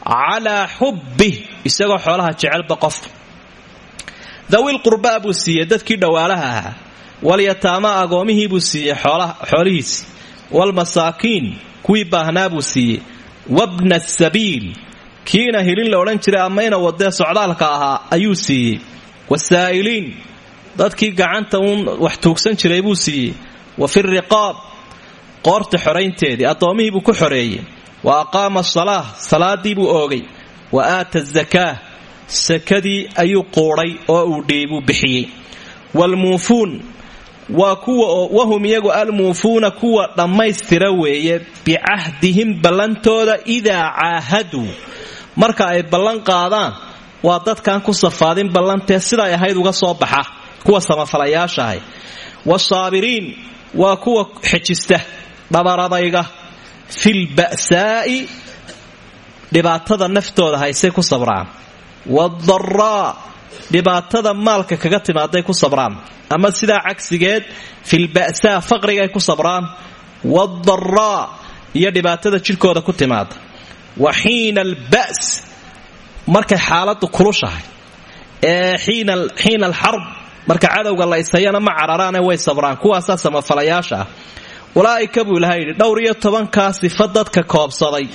Calaa xubbih isagoo xoolaha jecelba qofka dawil qurbaa buu siiyey dadkii dhowaalaha ahaa. Walyataama agoomihii buu siiyey xoolihiisi. Waalmasaakiin kuwii baahnaa buu siiyey wabna sabiil kiina hilin la odhan jiray ama ina wadee socdaalka ahaa ayuu siiyey. Wasaa'iliin. Dadkii gacanta uun wax tuugsan jiray buu siiyey. Wa fi riqaab. Qoorta xoraynteedii addoommihii buu ku xoreeyey. Wa aqaama asalaah salaadii buu oogay. Wa aata azakaa sakadii ayuu quudhay oo uu dhiibuu bixiyey. Waalmuufuun waa kuwa wahum iyagu almuufuuna kuwa dhammaystira weeye bicahdihim ballantooda idaa caahaduu. Marka ay ballan qaadaan waa dadkan ku safaadin ballantee siday ahayd uga soo baxa kuwa samafalayaashahay. Wasaabiriin waa kuwa xejista dhabaradayga filba'saa'i dhibaatada naftooda haysay ku sabraan. Wadaraa dhibaatada maalka kaga timaaday ku sabraan. Ama sidaa cagsigeed filba'saa faqrigay ku sabraan wadaraa iyo dhibaatada jidhkooda ku timaada wa xiina alba's markay xaaladu kulushahay. Ee xiina alxarb marka cadowga la ishayana ma cararaane way sabraan. Kuwaasaa samafalayaasha ah. Ulaa'ika buu ilaha dhowr iyo tobankaa sifa dadka koobsaday.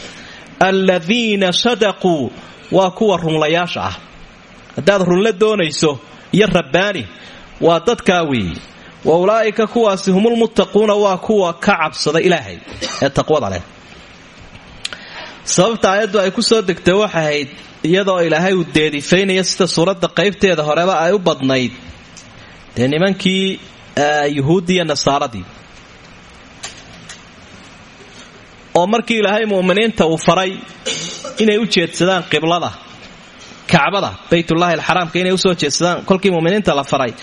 Aladiina sadaquu waa kuwa runlayaasha ah haddaad runla doonayso iyo rabbaani waa dadkaa weeye wa ulaa'ika kuwaasi humulmuttaquuna waa kuwa ka cabsada ilaahay ee taqwada leh. Sababta aayaddu ay ku soo degtay waxay ahayd iyadoo ilaahay uu deedifaynaya sida suuradda qaybteeda horeba ay u badnayd dee nimankii yuhuuddii nasaaradii oo markii ilaahay mu'miniinta uu faray inay u jeedsadaan qiblada kacbada baytullaahi alxaraamka inay u soo jeedsadaan kolkii muminiinta la faray.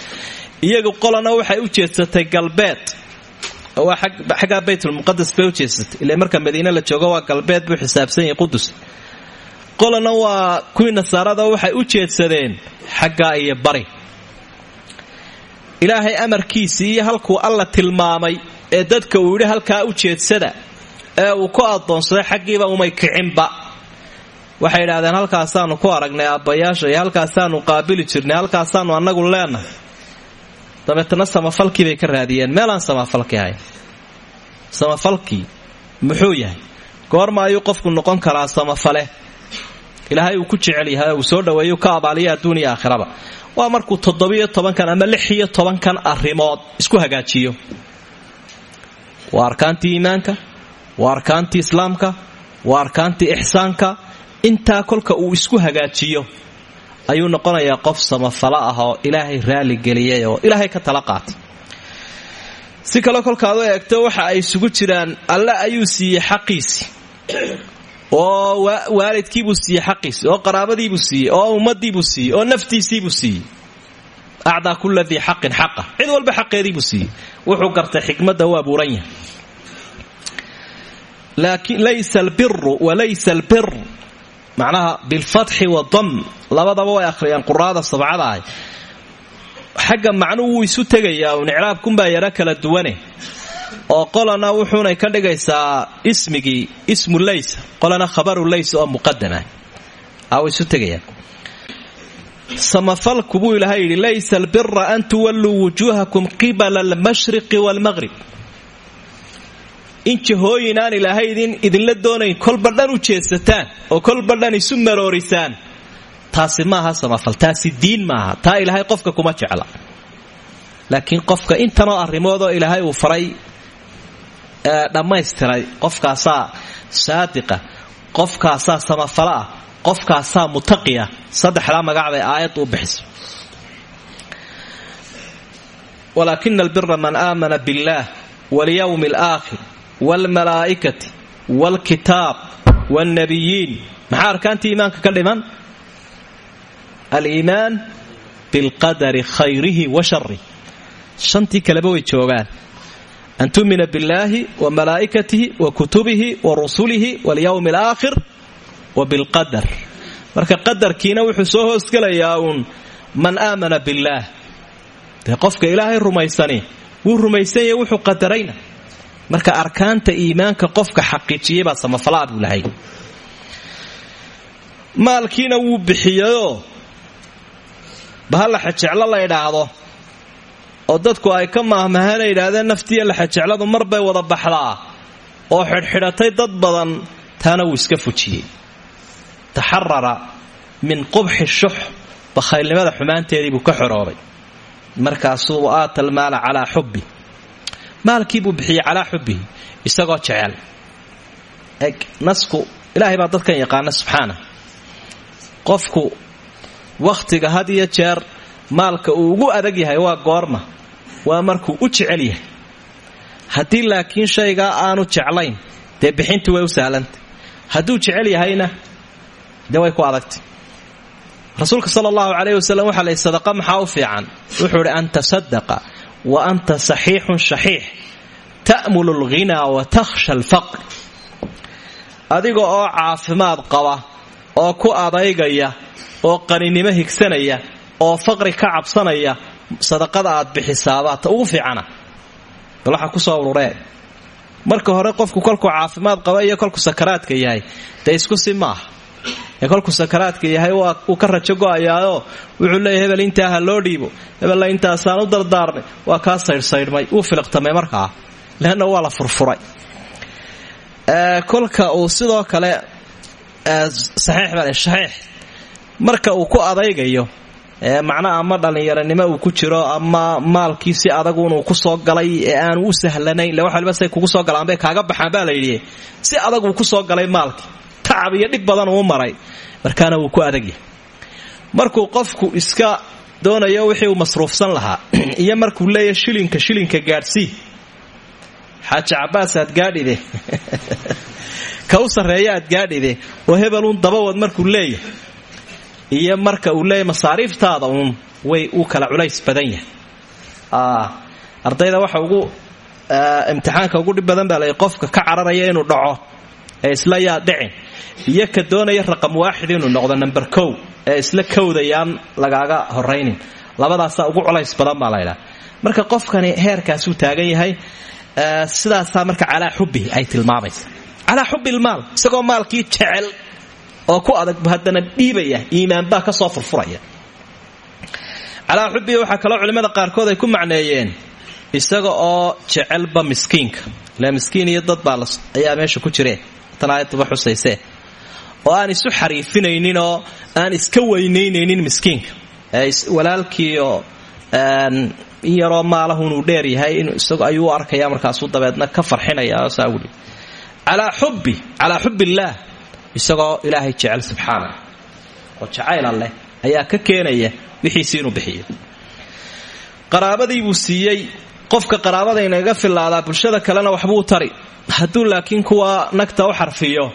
Iyagu qolana waxay u jeedsatay galbeed. Waa xaggaa baytulmuqadas bay u jeedsatay. Ila marka madiine la joogo waa galbeed buu xisaabsan yahay qudus qolana waa kuwii nasaarada waxay u jeedsadeen xaggaa iyo bari. Ilaahay amarkiisii iyo halkuu alla tilmaamay ee dadka uu yidhi halkaa u jeedsada ee uu ku adoonsaday xaggiiba umay kicinba waxay idhahdeen halkaasaanu ku aragnay aabbayaasha iyo halkaasaanu qaabili jirnay halkaasaanu annagu leenahay. Dabeetana samafalkii bay ka raadiyeen. Meelaan samafalki ahayn samafalkii muxuu yahay? Goorma ayuu qofku noqon karaa samafale? Ilaahay uu ku jecel yahay uu soo dhaweeyu ka abaaliya adduuniya aakhiraba. Waa markuu toddobiyo tobankan ama lix iyo tobankan isku hagaajiyo. Waa arkaantii iimaanka waa arkaantii islaamka waa arkaantii ixsaanka intaa kolka uu isku hagaajiyo ayuu noqonayaa qof samafalo ah oo ilaahay raaligeliyay oo ilaahay ka tala qaatay. Si kale kolkaad eegto waxa ay isugu jiraan alle ayuu siiyey xaqiisii oo waalidkiibuu siiyey xaqiisii oo qaraabadiibuu siiyey oo ummadiibuu siiyey oo naftiisiibuu siiyey. Acdaa kula dii xaqin xaqa. Cid walba xaqeediibuu siiyey. Wuxuu gartay xikmadda u abuuran yahay. Laakiin laysa albiru walaysa albir macnaha bilfatxi wadam labadaba way akhriyaan quraada sabcada ah xagga macnuhu wuu isu tegayaa uun icraabkunbaa yaro kala duwane. Oo qolana wuxuunay ka dhigaysaa ismigii ismu laysa qolana khabaru laysa oo muqadamah a isu tegayaan samafalku buu ilaahay yidhi laysa albira an tuwalluu wujuuhakum qibala almashriqi waalmaqrib in jahooyin aan ilaahay idinla doonayn kolba dhan u jeedsataan oo kolba dhan isu maroorisaan taasi maaha samafal taasi diin maaha. Taa ilaahay qofka kuma jecla. Laakiin qofka intanoo arrimoodoo ilaahay uu faray dhammaystiray qofkaasaa saadiqa qofkaasaa samafalo ah mutaqiya saddexdaa magacbay aayad u bixiso. Walaakina albira man aamana biاllaah walyowmi alaakhir waalmalaa'ikati waalkitaab waalnabiyiin maxaa arkaantii iimaanka ka dhiman aliimaan bilqadari khayrihi wa sharih shantii kaleba way joogaan an tumina billaahi wa malaa'ikatihi wa kutubihi wa rusulihi walyowmi alaakhir wa wuxuu soo hoosgelayaa uun man aamana billaah dee qofka ilaahay rumaysani wuu rumaysanyah wuxuu qadarayna marka arkaanta iimaanka qofka xaqiijiyay baa samafalaa buu lahay. Maalkiina wuu bixiyayoo bahal laxajeclo la ydhaahdo oo dadku ay ka maahmaahana yidhaahdeen naftiiyo laxajecladu mar bay wada baxdaa oo xidhxidhatay dad badan taana wuu iska fujiyey. Taxarara min qubxi shux bakhaylnimada xumaanteedii buu ka xoroobay markaasuu aata almaala calaa xubbi maalkii buu bixiyey calaa xubbihi isagoo jecel. Nasku ilaahay baa dadkan yaqaana subxaana. Qofku wakhtiga had iyo jeer maalka uu ugu adag yahay waa goorma waa markuu u jecel yahay. Haddii laakiin shaygaa aanu jeclayn dee bixintu way u sahlantay hadduu jecel yahayna dee way ku adagtay. Rasuulka sala allahu calayh wasalam lay sadaqa maxaa u fiican? Wuxuu idhi an tasadaqa wa anta saxiixun shaxiix ta'mulu alghinaa wa takhsha alfaqr. Adiga oo caafimaad qaba oo ku adaygaya oo qaninimo higsanaya oo faqri ka cabsanaya sadaqada aad bixisaabaa ta ugu fiicana. Bal waxaa ku soo ururee. Marka hore qofku kolkuu caafimaad qaba iyo kolkuu sakaraadka yahay dee isku si maaha kolkuu sakaraadka yahay wuu ka rajo go'ayaayoo wuxuu leeyahy hebel intaa ha loo dhiibo hebella intaasaan u dardaarnay waa kaa saydhsaydhmay wuu filiqtamay markaa leanna waa la furfuray. Kolka uu sidoo kale saxiix marka uu ku adaygayo macnaha ama dhallinyaranimo uu ku jiro ama maalkii si adagu inuu ku soo galay ee aanu u sahlanayn le wax waliba say kugu soo galaan bay kaaga baxaan baa la yidhi si adag uu ku soo galay maalkii tacab iyo dhib badan uu maray. Markaana wuu ku adagyahay markuu qofku iska doonayo wixii uu masruufsan lahaa iyo markuu leeyahy shilinka shilinka gaadhsii xaaji cabaas aad gaadhide ka u gaadhide oo hebeluun dabawad markuu leeyahay. Iyo marka uu leeyahy masaariiftaada uun way uu kala culays badan yahay. Ardayda waxa ugu imtixaanka ugu dhib badan baa lay qofka ka cararaya inuu dhaco ee isla yaa dhicin iyo ka doonaya raqam waaxid inuu noqdo number kow ee isla kowdayaan lagaaga horaynin. Labadaasaa ugu culays badan baa laydhaa marka qofkani heerkaasuu taagan yahay sidaasaa marka calaa xubbihi ay tilmaamaysa. Calaa xubbi lmaal isagoo maalkii jecel oo ku adag haddana dhiibaya iimaanbaa ka soo furfuraya. Calaa xubbihi waxaa kaloo culimmada qaarkood ay ku macneeyeen isaga oo jecelba miskiinka. Ila miskiin iyo dad baa ayaa meesha ku jireen tan aayadduba xusaysee oo aan isu xariifinaynin oo aan iska weynaynaynin miskiinka. Walaalkiioo in yaroo maalahunuu dheer yahay ayuu u arkaya markaasuu dabeedna ka farxinaya saa wuli calaa calaa xubbillaah isagoo ilaahay jecel subxaana oo jacayla leh ayaa ka keenaya wixiisii inuu bixiyo. Qaraabadii buu siiyey qofka qaraabada inaga filaadaa bulshada kalena waxbuu tari. Hadduu laakiin kuwa nagta u xarfiyo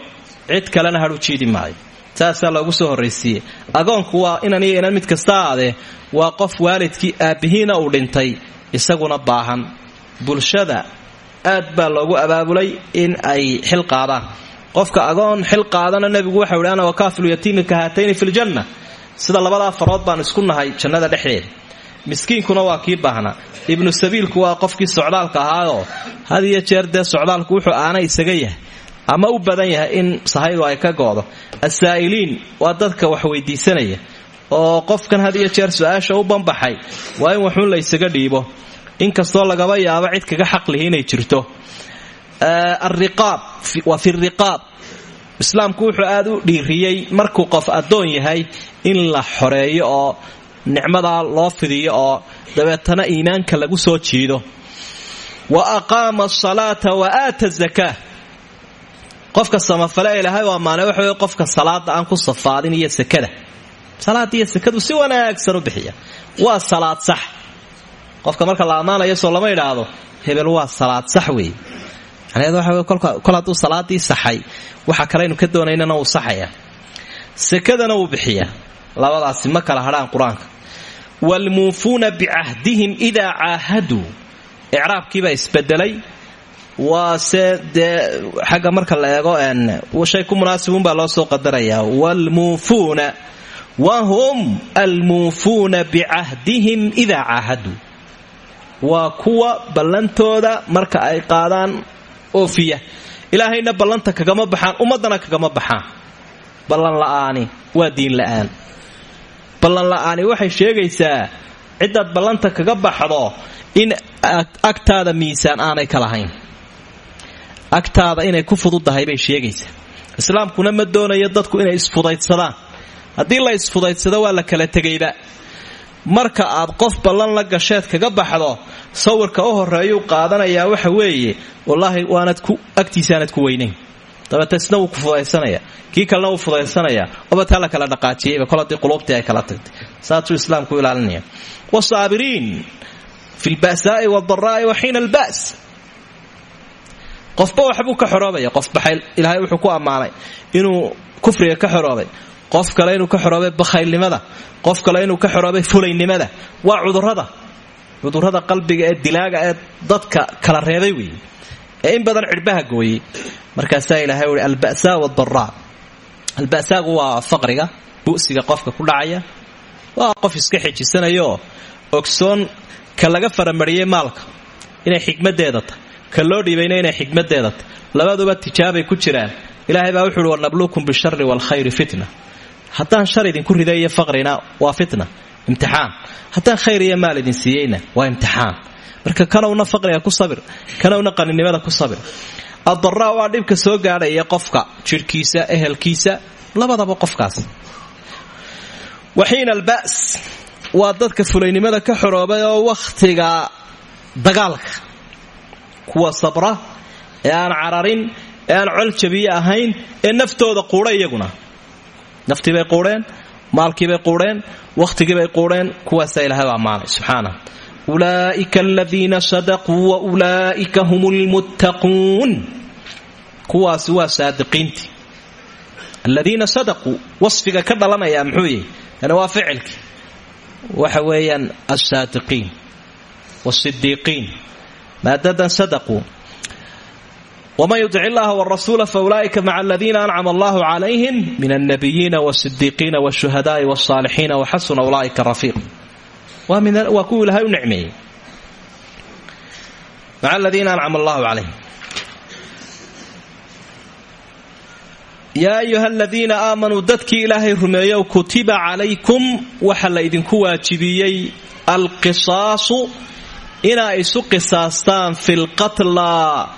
cid kalena hadhu jiidi maayo. Saasaa loogu soo horraysiiyey agoonku waa inan iyo inan mid kasta aadee waa qof waalidkii aabbihiina uu dhintay isaguna baahan. Bulshada aad baa loogu abaabulay in ay xil qaadaan. Qofka agoon xil qaadana nebigu waxau idhi ana wakaafilu yatiimi ka haatayni filjanna sida labadaa farood baan isku nahay jannada dhexdeeda. Miskiinkuna waa kii baahnaa ibnu sabiilku waa qofkii socdaalka ahaayoo had iyo jeer dee socdaalku wuxuu aana isaga yahay ama u badan yahay in sahaydu ay ka goodo asaa'iliin waa dadka wax weydiisanaya oo qofkan had jeer su'aasha u banbaxay waa in waxuun la ysaga dhiibo. Inkastoo lagaba yaabo cid kaga xaqlihi inay jirto. Alriqaab wa fi riqaab islaamku wuxuu aad u dhiiriyey markuu qof addoon yahay in la xoreeyo oo nicmadaa loo fidiyo oo dabeetana iimaanka lagu soo jiido. Wa aqaama asalaata wa aata zakaa qofka samafale ilaahay waa maane waxa qofka salaada aan ku safaadin iyo sakada salaada iyo sakadu si wanaagsan u bixiya. Waa salaad sax. Qofka marka la ammaanayo soo lama idhaahdo hebel waa salaad sax weeye. Macnaheedu waxa wey kol hadduu salaadii saxay waxa kalaynu ka doonaynana uu saxaya sakadana wuu bixiyaa. Labadaasi ma kala hadhaan qur'aanka. Waalmuufuuna bicahdihim idaa caahaduu. Icraabkiibaa isbedelay waa se dee xagga marka la eego shay ku munaasibunbaa loo soo qadarayaa. Waalmuufuuna wa hum almuufuuna bicahdihim idaa caahaduu. Waa kuwa ballantooda marka ay qaadaan oofiya. Ilaahayna ballanta kagama baxaan ummaddana kagama baxaan. Ballan la'aani waa diin la'aan. Ballan la'aani waxay sheegaysaa ciddaad ballanta kaga baxdo in agtaada miisaan aanay ka lahayn agtaada inay ku fududahay bay sheegaysaa islaamkuna ma doonayo dadku inay isfudaydsadaan haddii la isfudaydsado waa la kala tegayba. Marka aad qof ballan la gasheed kaga baxdo sawirka u horeeyuu qaadanayaa waxa weeye wallaahi waanad ku agtiisaanad ku weynayn dabeeta isna wuu ku fudaysanaya kii kalena wuu fudaysanayaa. Oba taa la kala dhaqaajiyeyba kol haddii quluubtii ay kala tagtay. Saasuu islaamku ilaalinaya wasaabiriin fi lba'saa'i waaldaraa'i wa xiina alba's qofba waxbuu ka xoroobaya qof baxay ilaahay wuxuu ku ammaanay inuu kufriga ka xoroobay. Qof kale inuu ka xoroobay bakhaylnimada. Qof kale inuu ka xoroobay fulaynimada. Waa cudurrada cudurrada qalbiga ee dilaaga ee dadka kala reebay weeye ee in badan cidhbaha gooyey markaasaa ilaahay uhi alba'saa wadaraa alba'saagu waa faqriga. Bu'siga qofka ku dhacaya. Waa qof iska xejisanayooo ogsoon ka laga faramariyey maalka. Inay xikmadeeda tahay ka loo dhiibayna inay xikmadeeda labaduba tijaabay ku jiraan ilaahay baa wuxu uhi wanabluukum bishari waalkhayri fitna. Haddaan shar idinku riday iyo faqrina waa fitna. Imtixaan. Haddaan khayr iyo maal idin siiyeyna waa imtixaan. Marka kanowna faqriga ku sabir kanowna qaninimada ku sabir. Addaraa waa dhibka soo gaadhaya qofka jidhkiisa ehelkiisa labadaba qofkaas. Waxiina albas waa dadka fulaynimada ka xoroobay oo wakhtiga dagaalka kuwa sabra ee aan cararin ee aan col jabiye ahayn ee naftooda quudha iyaguna. Naftiibay quudheen maalkiibay quudheen wakhtigiibay quudheen kuwaasaa ilahay u ammaanay subxaana. Ulaa'ika aladiina sadaquu wa ulaa'ika hum lmuttaquun kuwaasi waa saadiqiintii aladiina sadaquu wasfiga ka dhalanaya muxuu yihi waa ficilkii. Waxa weeyaan alsaadiqiin wasidiiqiin maadadan sadaquu wman yutic illaha wrasuula faulaa'ika maca aladiina ancama allahu calayhim min alnabiyiina wasidiiqiina wshuhadaai wsaalixiina waxasuna ulaaika rafiiq waa kuwa ilahay u nicmeeyey maca aladiina ancama allahu calayhim yaa ayuha aladiina aamanuu dadkii ilaahay rumeeyow kutiba calaykum waxa la idinku waajibiyey alqisaasu inaa isu qisaastaan fi lqatla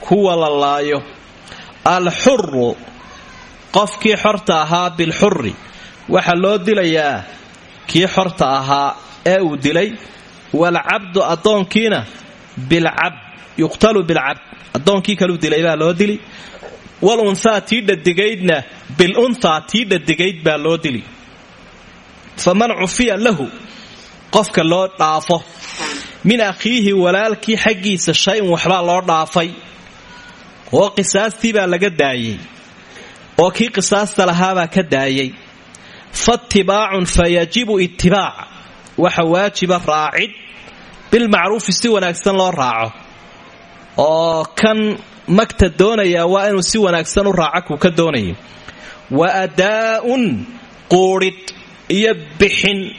kuwa la laayo. Alxuru qofkii xorta ahaa bilxuri waxaa loo dilayaa kii xorta ahaa ee uu dilay. Waalcabdu addoonkiina bilcabd yuqtalu bilcabd addoonkii kaluu dilay baa loo dili. Walunhaa tii dhadigaydna bilunhaa tii dhadigayd baa loo dili. Faman cufiya lahu qofka loo dhaafo min akhiihi walaalkii xaggiisa shay-un waxbaa loo dhaafay oo qisaastii baa laga daayey oo kii qisaasta lahaabaa ka daayay. Faatibaacun fa yajibu itibaac waxa waajiba raacid bilmacruufi si wanaagsan loo raaco. Oo kan magta doonaya waa inuu si wanaagsan u raaco kuu ka doonayo. Wa adaa'un quudhid iyo bixin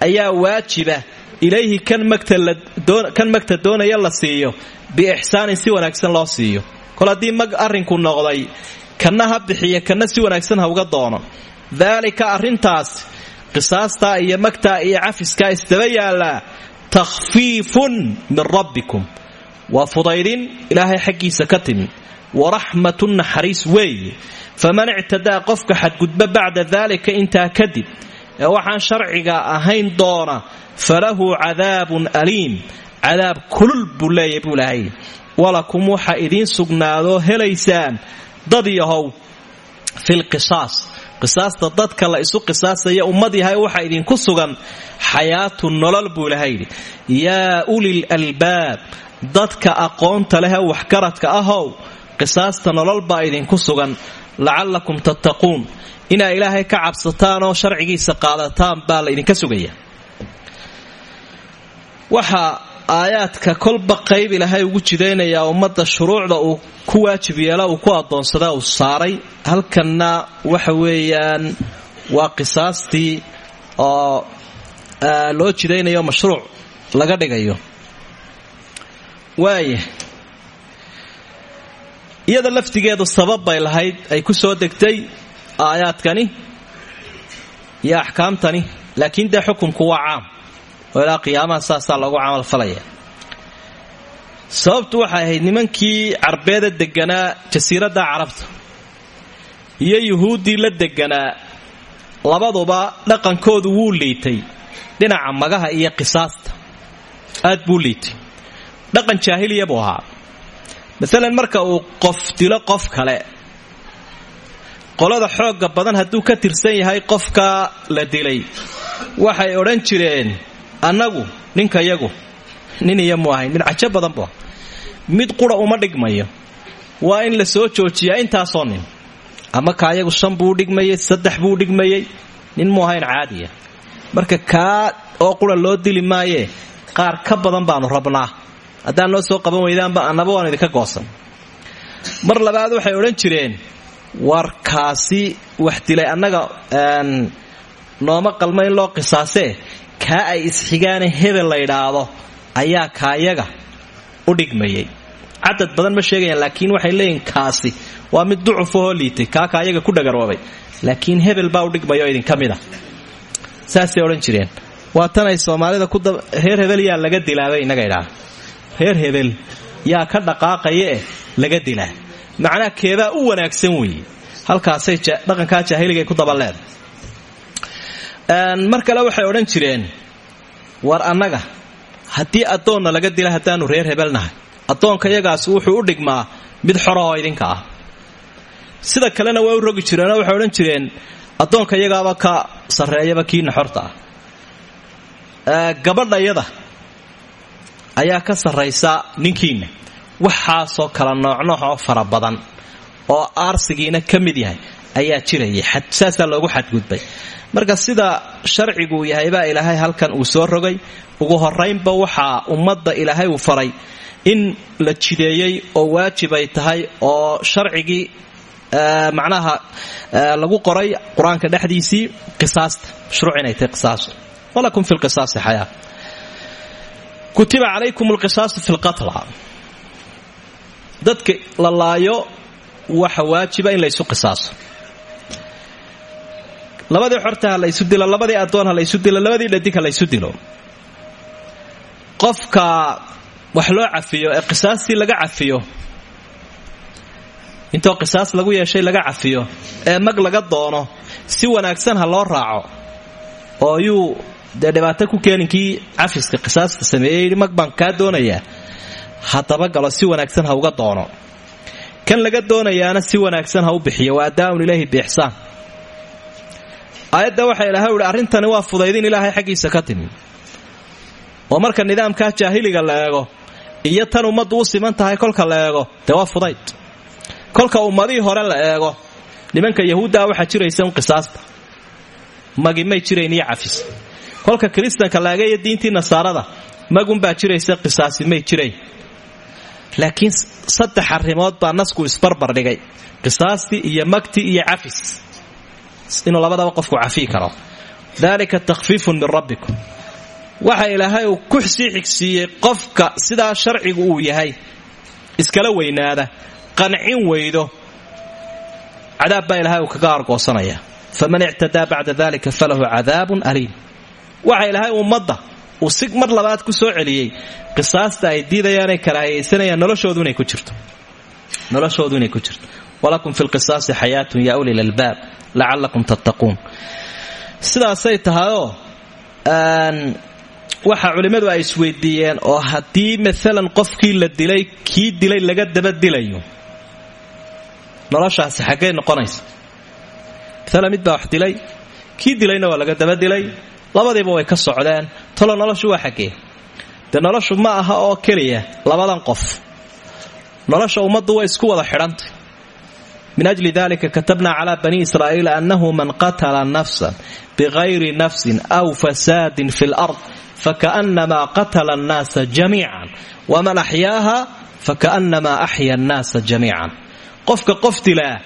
ayaa waajiba ilayhi kan magta doonaya la siiyo biixsaanin si wanaagsan loo siiyo kol haddii mag arrinku noqday kanna ha bixiya kanna si wanaagsan ha uga doono daalika arrintaas qisaastaa iyo magtaa iyo cafiskaa isdaba yaallaa takhfiifun min rabbikum waa fudaydin ilaahay xaggiisa ka timi waraxmatun naxariis weeye faman ictadaa qofka xadgudba bacda daalika intaa kadib waxaan sharciga ahayn doona falahu cadaabun aliim. Cadaab kulul buu leeyahy buu ilaahay. Walakum waxa idiin sugnaadoo helaysaan dad yahow filqisaas qisaasta dadka la isu qisaasaya ummad yahay waxa idinku sugan xayaatu nolol buu ilahay yidhi. Yaa ulil albaab dadka aqoonta leh ee waxgaradka ahow qisaasta nolol baa idinku sugan. Lacallakum tattaquun inaa ilaahay ka cabsataan oo sharcigiisa qaadataan baa la idinka sugaya waxa aayaadka kolba qayb ilaahay ugu jidaynayaa ummadda shuruucda uu ku waajib yeela uu ku addoonsada uu saaray. Halkanna waxa weeyaan waa qisaastii oo loo jidaynayo mashruuc laga dhigayo. Waaya iyada laftigeedu sabab bay lahayd ay ku soo degtay aayaadkani iyo axkaamtani laakiin dee xukunku waa caam oo ilaa qiyaamaha saasaa loogu camal falaya. Sababtu waxay ahayd nimankii carbeeda deganaa jasiiradda carabta iyo yuhuuddii la deganaa labaduba dhaqankoodu wuu liitay dhinaca magaha iyo qisaasta aad buu liitay. Dhaqan jaahiliya buu ahaa. Maalan marka uu qof dilo qof kale qolada xoogga badan hadduu ka tirsan yahay qofka la dilay. Waxay odhan jireen annagu ninkayagu nin iyo mu ahayn mid badan bu mid qura uma dhigmayo. Waa in la soo joojiyaa intaasoo nin. Ama kaayagu shan buu dhigmayay saddex buu dhigmayay. Nin mu ahayn caadiya marka kaa oo qura loo dili maayee qaar ka badan baanu rabnaa. Haddaan noo soo qaban weydaanba annaba waan idinka goosan. Mar labaad waxay odhan jireen warkaasi wax dilay annaga nooma qalma in loo qisaasee kaa ay isxigaane hebel la ydhaahdo ayaa kaayaga u dhigmayay. Cadad badan ma sheegayaan laakiin waxay leeyihiin kaasi waa mid ducufahoo liitay kaa kaayaga ku dhagaroobay laakiin hebel baa u dhigmaya oo idinka mid a odhan jireen. Waa tanay soomaalida reer hebel yaa laga dilaabay innaga idhaah reer hebel yaa ka dhaqaaqaya eh laga dilaa macnaa keebaa u wanaagsan weeye halkaasay dhaqankaa jaahiligaay ku dabaleen mar kale waxay odhan jireen war annaga haddii addoonna laga dila haddaanu reer hebelnahay addoonka yagaasi wuxuu u dhigmaa mid xorahoo idinka ah. Sida kalena waa u rogi jireenoo waxay odhan jireen addoonka yagaaba ka sarreeyaba kiina xorta ah. Gabadhayada ayaa ka sarraysa ninkiinna waxaasoo kala noocnooc oo fara badan oo aarsigiina ka mid yahay ayaa jirayay saasaa loogu xadgudbay. Marka sida sharcigu yahay baa ilaahay halkan uu soo rogay. Ugu horaynba waxaa ummadda ilaahay uu faray in la jideeyey oo waajib ay tahay oo sharcigii macnaha lagu qoray qur'aanka dhexdiisii qisaasta inay tahay qisaasu walakum fi lqisaasi xayaa. Kutiba calaykum alqisaasu fi lqatla dadka la laayo waxa waajiba in laysu qisaaso. Labadii xorta ha laysu dilo labadii addoon ha laysu dilo labadii dhadig ha laysu dilo. Qofka wax loo cafiyo ee qisaastii laga cafiyo intoo qisaas lagu yeeshay laga cafiyo ee mag laga doono si wanaagsan ha loo raaco oo yuu dee dhibaato ku keenin cafiska qisaasta sameeyey mag baan kaa doonayaa ha dabagalo si wanaagsan ha uga doono. Kan laga doonayaana si wanaagsan ha u bixiyo wa adaaun ilaahi biixsaan aayadda waxa ilahay uhi arrintani waa fudaydin ilaahay xaggiisa ka timi oo marka nidaamkaa jaahiliga la eego iyo tan ummaddu u siman tahay kolka la eego dee waa fudayd. Kolka ummadihii hore la eego nimanka yahuuddaa waxaa jiraysa un qisaasta. Magi may jirayn iyo cafis. Kolka kiristanka la eega iyo diintii nasaarada magunbaa qisaasi may jirayn laakiin saddex arrimood baa nasku isbarbar dhigay. Qisaastii iyo magtii iyo cafis. Inuu labadaba qofku cafii karo. Dalika takhfiifun min rabbikum. Waxa ilaahay uu ku sii xigsiiyey qofka sidaa sharcigu uu yahay iskala weynaada qancin weydo cadaab baa ilaahay uu kaga argoosanaya faman ictadaa bacda dalika falahu cadaabun aliim. Waxa ilaahay ummadda uu si mar labaad ku soo celiyey. Qisaasta ay diidayaanay karaahiyaysanayaan noloshoodu inay ku jirto. Noloshoodu inay ku jirto. Walakum fi lqisaasi xayaatun yaa uli lalbaab lacalakum tattaquun. Sidaasay tahayoo waxa culimmadu ay isweydiiyeen oo haddii maalan qofkii la dilay kii dilay laga daba dilayo. Noloshaasi xaggay noqonaysa. Maalan baa wax dilay dilayna waa laga daba dilay labadiiba way ka socdeen. Talo noloshu waa xaggee. Dee noloshu ma aha oo keliya labadan qof. Nolosha ummaddu way isku wada xidhantay. Min ajli dalika katabna calaa bani israa'iil annahu man qatala nafsan bikayri nafsin aw fasaadin fi lard faka'nnamaa qatala annaasa jamiican waman axyaaha faka'nnamaa axya annaasa jamiican. Qofka qof dilaa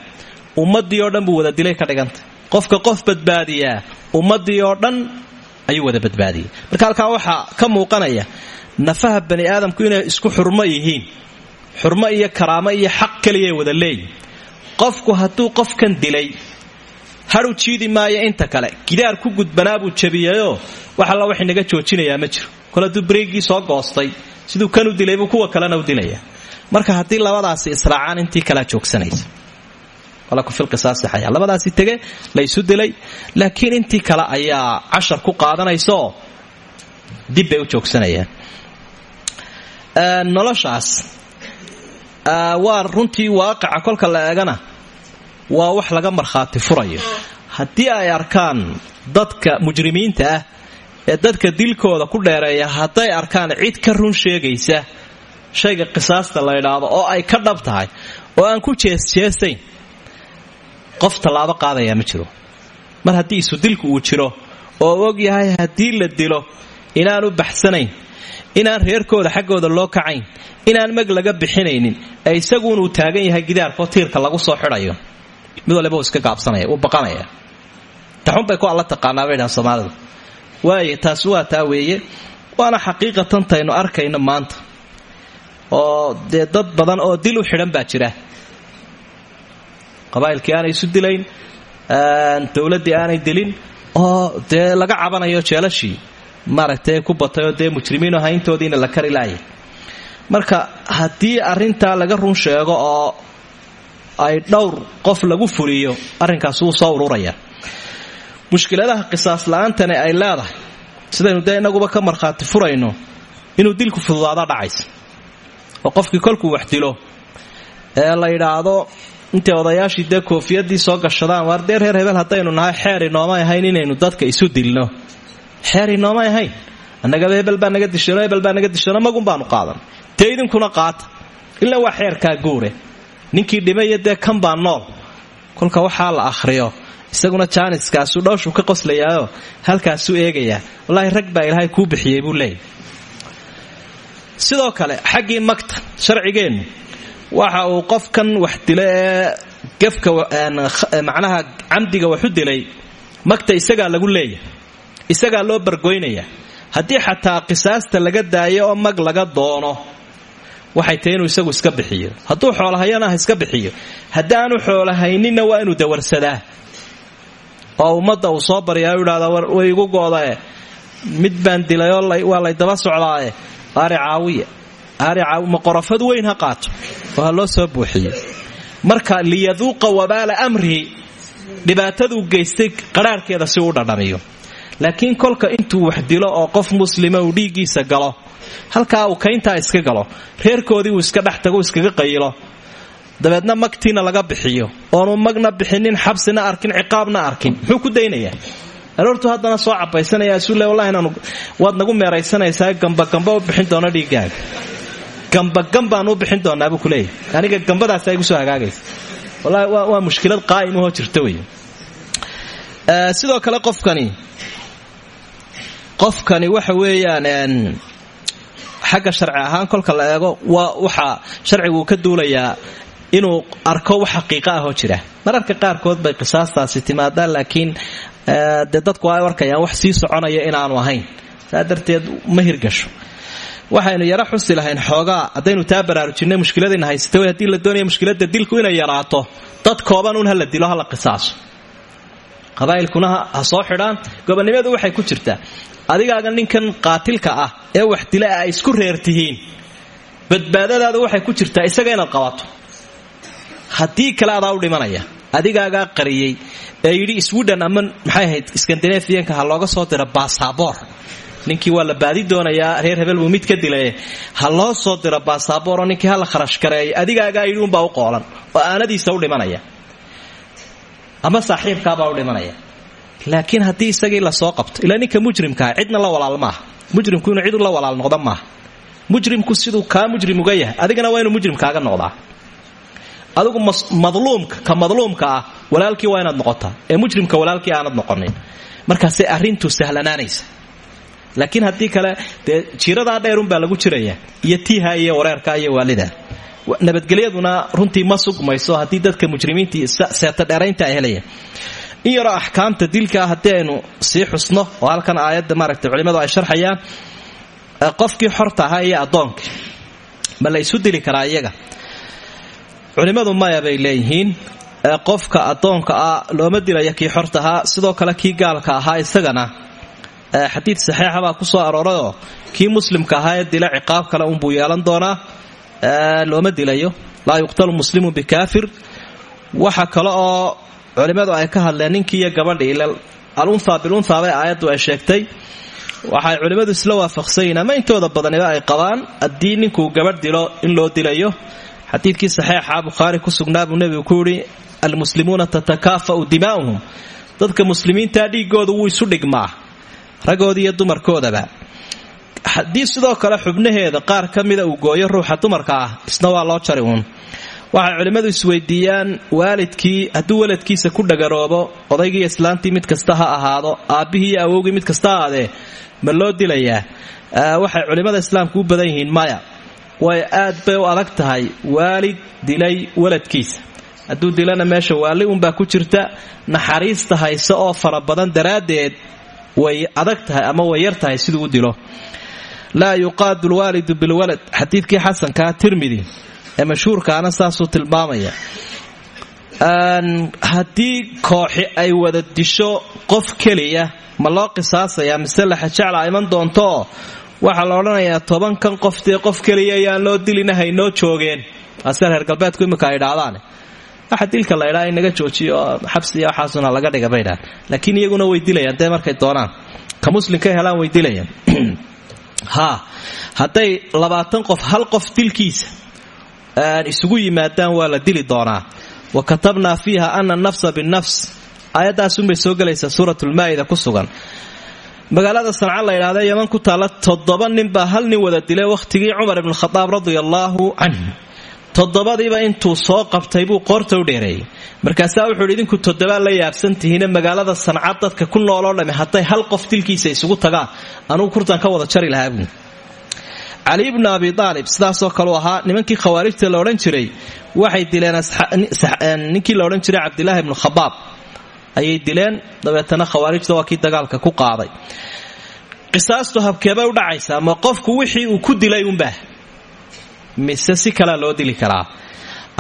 oo dhan buu wada dilay ka dhigantay. Qofka qof badbaadiyaa ummaddii oo dhan ayuu wada badbaadiyay marka halkaa waxaa ka muuqanaya nafaha bani aadamku inay isku xurmo yihiin. Xurmo iyo karaamo iyo xaq keliya wada leeyihiin qofku hadduu qofkan dilay hadhu jiidi maayo inta kale. Gidaar ku gudbanaa buu jabiyayoo wax alla wax inaga joojinayaa ma jiro. Kol hadduu bareegii soo goostay siduu kanu dilaybuu kuwa kalena u dilaya. Marka haddii labadaasi israacaan intii kalea joogsanaysa labadaasi tege laysu dilay. Laakiin intii kale ayaa cashar ku qaadanaysaoo dib bay u joogsanayaan noloshaas waa runtii waaqica kolka la eegana waa wax laga markhaati furayo. Haddii ay arkaan dadka mujrimiinta ah ee dadka dilkooda ku dheereeya hadday arkaan cid ka run sheegaysa shayga qisaasta la ydhaado oo ay ka dhab tahay oo aan ku jeesjeesayn qof tallaabo qaadayaa ma jiro. Mar haddii isudilku uu jiro oo og yahay haddii la dilo inaan u baxsanayn inaan reerkooda xaggooda loo kacayn inaan mag laga bixinaynin ee isaguunuu taagan yahay gidaarkoo tiirka lagu soo xidhayo. Mid waliba iska gaabsanaya uu baqanaya. Taxunbay ku alla taqaanaa bay dhahan soomaalidu. Waaye taasi waa taa weeye waana xaqiiqatan taynu arkayno maanta. Oo dad badan oo dil u xidhan baa jira qabaa'ilkii aanay isu dilayn dowladdii aanay dilin oo dee laga cabanayo jeelashii maaragtay ku batayoo dee mujrimiino hayntoodiina la kari laaya marka haddii arrintaa laga run sheego oo ay dhowr qof lagu fuliyo arrinkaas wuu soo ururaya. Mushkiladaha qisaas la'aantani ay leedahay sidaynu dee inaguba ka markhaati furayno inuu dilku fududaado dhacaysa. Oo qofkii kolkuu wax dilo ee la yidhaahdo intay odayaashii dee koofiyadii soo gashadaan waar dee reer hebel haddaynu nahay xeer inoomay ahayn inaynu dadka isu dilno. Xeer inoomay ahayn. Annagaba hebel baa naga dishano hebel baa naga dishano magun baanu qaadan. Dee idinkuna qaata ilaa waa xeerkaa guure. Ninkii dhimaya dee kan baa nool. Kolka waxaa la akhriyo. Isaguna jaaniskaasuu dhowshuu ka qoslayaao halkaasuu eegayaa wallaahi rag baa ilaahay kuu bixiyey buu leeyahy sidoo kale xaggii magta sharcigeennu waxa uu qofkan wax dila ee gefka macnaha camdiga waxu dilay magta isagaa lagu leeyahay isagaa loo bargoynaya haddii xataa qisaasta laga daayo oo mag laga doono waxay tahay inuu isagu iska bixiyo. Hadduu xoolahayana ha iska bixiyo. Haddii aanu xoolahayninna waa inuu dawarsadaa. Oo ummadda uu soo baryaa u idhahdaa way igu goodae mid baan dilay oo waa lay daba socdaae aari caawiya ma qorofad weyn ha qaato. Oo loo soo buuxiyo marka liyaduuqa wabaala amrihi dhibaataduu geystay qadhaarhkeeda si uu dhadhamiyo. Laakiin kolka intuu wax dilo oo qof muslima uu dhiiggiisa galo halkaa uu kayntaa iska galo reerkoodii uu iska dhex tago iskaga qayilo. Magtiina laga bixiyo. Oonu magna bixinin xabsina arkin ciqaabna arkin. Muxuu ku daynayaa aroortu haddana soo cabaysanaya isule wallahi inaanu waad nagu meeraysanaysaa gambagamba u bixin doona dhiiggaaga gambagambaan u bixin doonaabuu kuleeyahy aniga gambadaasa igu soo hagaagaysa. Wallahi waa mushkilad qaa'imahoo jirta wey sidoo kale qofkani qofkani waxa weeyaan xagga sharci ahaan kolka la eego waa waxaa sharcigu ka duulayaa inuu arko wax xaqiiqa ahoo jira. Mararka qaarkood bay qisaastaasi timaadaan laakiin dee dadku ay arkayaan wax sii soconaya inaanu ahayn. Saa darteed ma hirgasho waxaynu yaro xusi lahayn xoogaa. Haddaynu taa baraarujinay mushkiladayna haysata w haddii la doonaya mushkilada dilku inay yaraato dad kooban un hala dilo hala qisaaso. Qabaa'ilkuna ha soo xidhaan. Gobonnimadu waxay ku jirtaa adigaaga ninkan qaatilka ah ee wax dila ay isku reer tihiin. Badbaadadaada waxay ku jirtaa isaga inaad qabato. Haddii kale adaa u dhimanaya adigaagaa qariyey ee yidhi swiden ama maxay ahayd skandinafiyanka ha looga soo dira basaboor ninkii waa la baadi doonayaa reer hebel buu mid ka dilay. Ha loo soo diro basabooroo ninkii hala kharash gareeya adigaagaa yidhi unbaa u qoolan oo aanadiisa u dhimanaya. Ama saaxiibkaabaa u dhimanaya. Laakiin haddii isagii la soo qabto ilaa ninka mujrimkaa cidna la walaal mujrimku inuu cidu la walaal noqdo maaha. Mujrimku siduu kaa mujrim uga yahay adigana waa inuu mujrimkaaga noqdaa. Adigu madluumka ka madluumka ah walaalkii waa inaad noqotaa. Ee mujrimka walaalkii aanad noqonin. Markaasay arrintu sahlanaanaysa laakiin haddii kale dee jiradaa dheerunbaa lagu jiraya. Iyo tiiha iyo wareerka iyo waalida. Nabadgelyaduna runtii ma sugmayso haddii dadka mujrimiintii seeta dheeraynta ay helayaan. In yaroo axkaamta dilkaa haddii aynu xusno oo halkan aayadda maaragtay culimmadu ay sharxayaan qofkii xorta ahaa iyo addoonkii ma la isu dili karaa iyaga? Culimmadu maya bay leeyihiin qofka addoonka ah looma dilayo kii xortahaa sidoo kale kii gaalka ahaa isagana xadiid saxiixa baa ku soo aroorayoo kii muslimka ahaa ee dila ciqaab kale unbuu yeelan doonaa. Looma dilayo. Laa yuqtalu muslimu bikaafir waxa kale oo culimmadu ay ka hadleen ninkii gabadhii alunha bilunha bay aayaddu ay sheegtay. Waxay culimmadu isla waafaqsanyiin ama intooda badaniba ay qabaan haddii gabadh dilo in loo dilayo. Xadiidkii saxiixa bukhaari ku sugnaa buu nebigu ku yidhi almuslimuuna tatakaafa'u dimaa'uhum. Dadka muslimiintaa dhiiggooda wuu isu dhigmaa raggoodii iyo dumarkoodaba. Haddii sidoo kale xubnaheeda qaar ka uu gooyo ruuxa dumarka ah isna waa loo jari uun. Waxay culimmadu isweydiiyaan waalidkii hadduu waladkiisa ku dhagaroobo odaygii islaantii mid kasta ha ahaado aabbihii iyo awowgii mid kasta ahaadee ma loo dilayaa? Waxay culimmada islaamku u badan yihiin maya. Way aad bay u adag tahay waalid dilay waladkiisa hadduu dilana meesha waalli unbaa ku jirta naxariista hayse oo fara badan daraaddeed way adag tahay ama way yar siduu dilo. Laa yuqaadu lwaalidu bilwalad. Xadiidkii xasankaa tirmidi ee mashhuurkaana saasuu tilmaamaya. Haddii kooxi ay wada disho qof keliya ma loo qisaasayaa mise laxajecla iman doontooo waxaa la odhanayaa tobankan qoftee qof keliya ayaan loo dilina haynoo joogeen. Ase reer galbeedku imminka ay waxa dilka la ydhaa inaga joojiyo oo xabsiya laga dhiga baydhaa laakiin iyaguna way dilayaan dee markay doonaan ka muslimka helaan way dilayaan. Ha hadday labaatan qof hal qof dilkiisa isugu yimaadaan waa la dili doonaa. Wa katabnaa fiiha ana nafsa binafs aayadaasunbay soo gelaysaa suuratulmaa'ida ku sugan. Magaalada sanca la ydhahda yaman ku taalla toddoba ninbaa hal nin wada dilay wakhtigii cumar ibnukhadaab radia allaahu canhu toddobadiiba intuu soo qabtay buu qoorta u dheereeyey markaasaa wuxuuhi idinku toddobaa la yaabsantihiine magaalada sanca dadka ku nooloo dhami hadday hal qof dilkiisa isugu tagaan anugu kurtan ka wada jari lahaa buui cali ibnu abi aalib sidaasoo kaleu ahaa nimankii khawaarijta la odhan jiray waxay dileen ninkii la odhan jiray cabdilaahi ibnu khabaab. Ayay dileen dabeetana khawaarijta waa dagaalka ku qaaday. Qisaastu habkeebay u dhacaysaa ma qofku wixii uu ku dilay unbah mise si kalea loo dili karaa.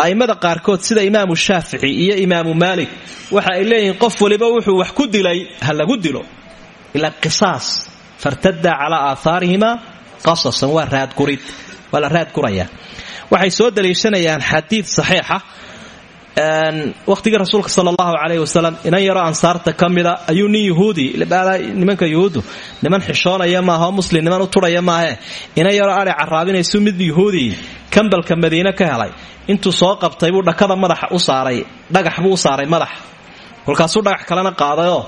A'immada qaarkood sida imaamu shaafici iyo imaamu maalik waxa ay leeyihiin qof waliba wuxuu wax ku dilay ha lagu dilo. Ilaa qisaas fartada calaa aahaarihima qasasan waa raadgurid waa la raadguraya waxay soo daliishanayaan xadiid saxiixa wakhtigii rasuulka sala allahu calayhi wasalam inan yaroo ansaarta ka mida ayuu nin yuhuudi nimanka yuhuuddu niman xishoonaya maaha oo muslim niman u turhaya maahe inan yaroo adhi caraabinaysu mid yuhuudi kambalka madiine ka helay. Intuu soo qabtay buu dhakada madaxa u saaray dhagax buu u saaray madaxa kolkaasuu dhagax kalena qaadayoo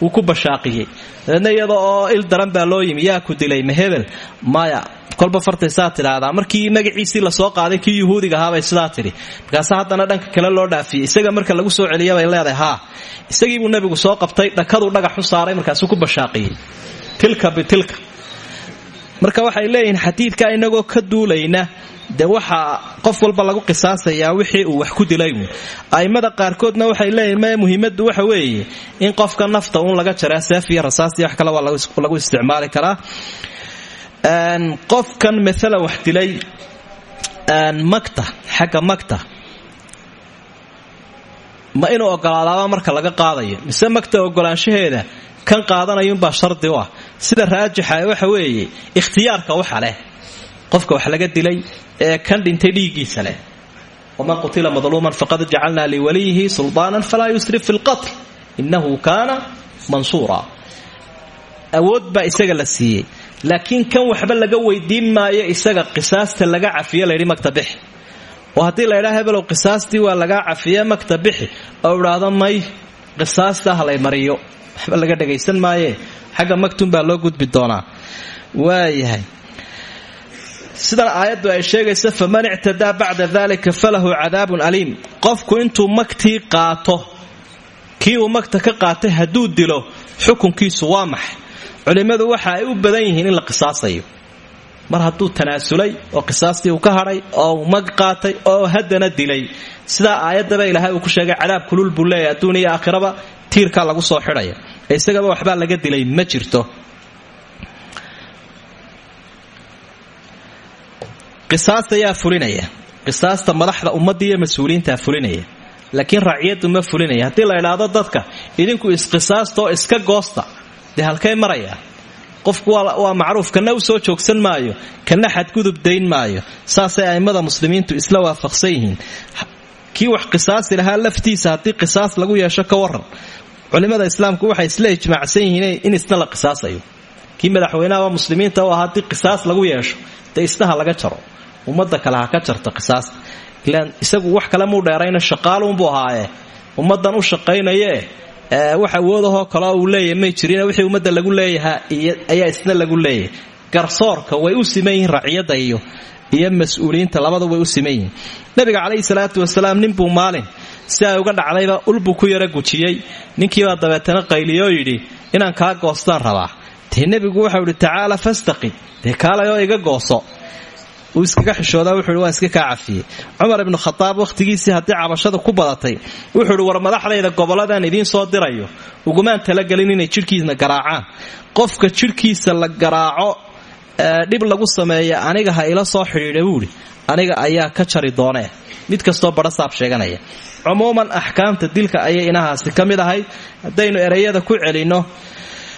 wuu ku bashaaqiyey. Dabeedna iyada oo il daran baa loo yimi yaa ku dilay ma hebel. Maya kolba fartaysaa tidhaahdaa. Markii magaciisii la soo qaaday kii yuhuudiga ahaabay sidaa tidhi. Markaase haddana dhanka kale loo dhaafiyey. Isaga marka lagu soo celiya bay leedahay haa isagiibuu nebigu soo qabtay dhakaduu dhagax u saaray markaasuu ku bashaaqiyey. Tilka bitilka marka waxay leeyihiin xadiidka inagoo ka duulayna dee waxaa qof walba lagu qisaasayaa wixii uu wax ku dilay. A'immada qaarkoodna waxay leeyihiin me muhiimaddu waxa weeye in qofka nafta uun laga jaraa seef iyo rasaas iyo wax kale waa lagu isticmaali karaa. Qofkan maalan wax dilay magta xagga magta ma inuu ogolaadaaba marka laga qaadayo mise magta ogolaanshaheeda kan qaadanayuunbaa shardi u ah. Sida raajixa waxa weeye ikhtiyaarka waxa leh qofka wax laga dilay ee kan dhintay dhiiggiisa leh. waman qutila madluuman faqad jacalnaa liwaliyihi sulطaanan falaa yusrif fi lqatl inahu kaana mansuura awood baa isaga la siiyey. Laakiin kan waxba laga weydiin maayo isaga qisaasta laga cafiye layidhi magta bixi. Oo haddii laydhaa hebelow qisaastii waa lagaa cafiye magta bixi. May qisaasta ha lay mariyo. Waxba laga dhagaysan maaye. Xagga magtun baa loo gudbi doonaa. Waayahay sidan aayaddu ay sheegaysa faman ictadaa bacda dalika falahu cadaabun aliim. Qofku intuu magtii qaato kii uu magta ka qaatay hadduu dilo xukunkiisu waa maxay? Culimmadu waxa ay u badan yihiin in la qisaasayo. Mar hadduu tanaasulay oo qisaastii uu ka hadhay oo mag qaatay oo haddana dilay sidaa aayaddaba ilaahay uu ku sheegay cadaab kulul buu adduun iyo aakhiraba tiirkaa lagu soo xidhaya. Isagaba waxbaa laga dilay ma jirto qisaasta yaa fulinaya. Qisaasta madaxda ummadda iyo mas'uuliyiintaa fulinaya. Laakiin raaciyaddu ma fulinaya. Haddii la idhaahdo dadka idinku isqisaasta oo iska goosta. Dee halkay maraya? Qofku waa macruuf. Kana u soo joogsan maayo. Kana xadgudub dayn maayo. Saasay a'immada muslimiintu isla waafaqsan yihiin. Kii wax qisaasi lahaa laftiisa haddii qisaas lagu yeesho ka waran culimmada islaamku waxay isla ijmaacsan yihiin in isna la qisaasayo. Kii madaxweynaha muslimiinta u ah haddii qisaas lagu yeesho dee isnaha laga jaro ummadda kale ha ka jarto qisaasta ilaan isagu wax kale muu dheerayna shaqaaluunbuu ahaaye. Ummaddan u shaqaynaye wax awoodahoo kaleo uu leeyahy may jirin wixii ummadda lagu leeyahaa ayaa isna lagu leeyahay. Garsoorka way u siman yihiin iyo iyo mas'uuliyiinta labada way u siman nabiga calayhi salaatu wasalaam ninbuu maalin si uga dhacdayba ulbuu ku yara gujiyey. Ninkiibaa dabeetana qayliyoo yidhi inaan kaa goostaan rabaa. Dee nebigu waxau idhi tacaala fastaqim. Dee kaalayoo iga gooso uu iskaga xishoodaa wuxuuhi waan iska kaa cafiyey. Cumar ibnu khadaab wakhtigiisii haddii cabashada ku badatay wuxuuhi war madaxdayda gobolladan idiin soo dirayo. Ugumaan talagelin inay jidhkiisna garaacaan. Qofka jidhkiisa la garaaco dhib lagu sameeya aniga ha ila soo xidhiidha buuhi aniga ayaa ka jari doonee. Mid kastoo badhasaab sheeganaya. Cumuuman axkaamta dilka ayay inahaasi ka mid ahayd. Ereyada ku celinno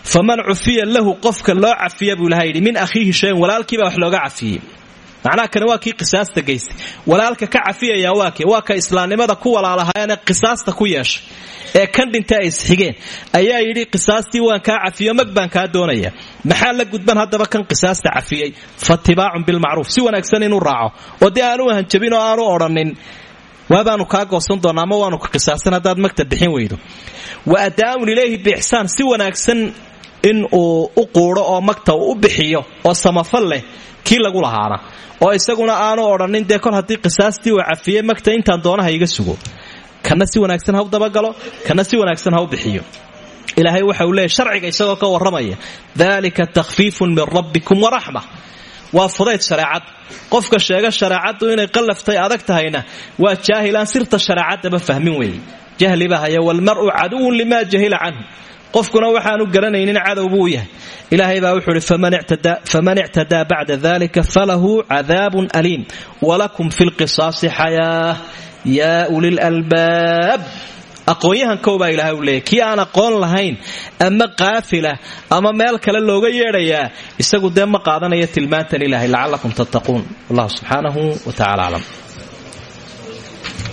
faman cufiya lahu qofka loo cafiya buu min akhiihi shayan walaalkiibaa wax looga cafiyey macnaha kani waa kii qisaasta geystay walaalka ka cafiyaya waa kii waa ka islaamnimada ku walaalahayeene qisaasta ku yeeshay ee kan dhinta ay isxigeen ayaa yidhi qisaastii waan kaa cafiyo mag baan doonaya. Maxaa la gudban? Haddaba kan qisaasta cafiyey fatibaacun bilmacruuf si wanaagsan inuu raaco oo dee aanu hanjabin oo aanu odhanin waabaanu kaa goosan doona ama waanu ka qisaasan haddaad magta bixin weydo. Wa adaaun ilayhi biixsaan si wanaagsan in uu u quudho oo magta u bixiyo oo samafal leh kii lagu lahaana. Oo isaguna aanu odhanin dee kol haddii qisaastii uu cafiyey magta intaan doonaha iga sugo. Kana si wanaagsan ha u dabagalo kana si wanaagsan ha u bixiyo. Ilaahay waxa uu leeyahy sharciga isagoo ka warramaya dalika takhfiifun min rabbikum waraxma waa fudayd shareecad. Qofka sheega shareecaddu inay qallaftay adag tahayna waa jaahilaan sirta shareecaddaba fahmin weeye. Jahli baa haya walmar'u caduwun limaa jahila canhu qofkuna waxaanu garanaynin cadow buu yahay. Ilaahay baa wuxuu ihi faman ictadaa bacda dalika falahu cadaabun aliim. Walakum fi lqisaasi xayaa yaa ulil albaab. Aqoon-yahankow baa ilahay u leeyay kii aan aqoon lahayn ama qaafilah ama meel kale looga yeedhayaa isagu dee ma qaadanaya tilmaantan ilahay lacallakum tattaquun. Wallahu subxaanahu wa tacala aclam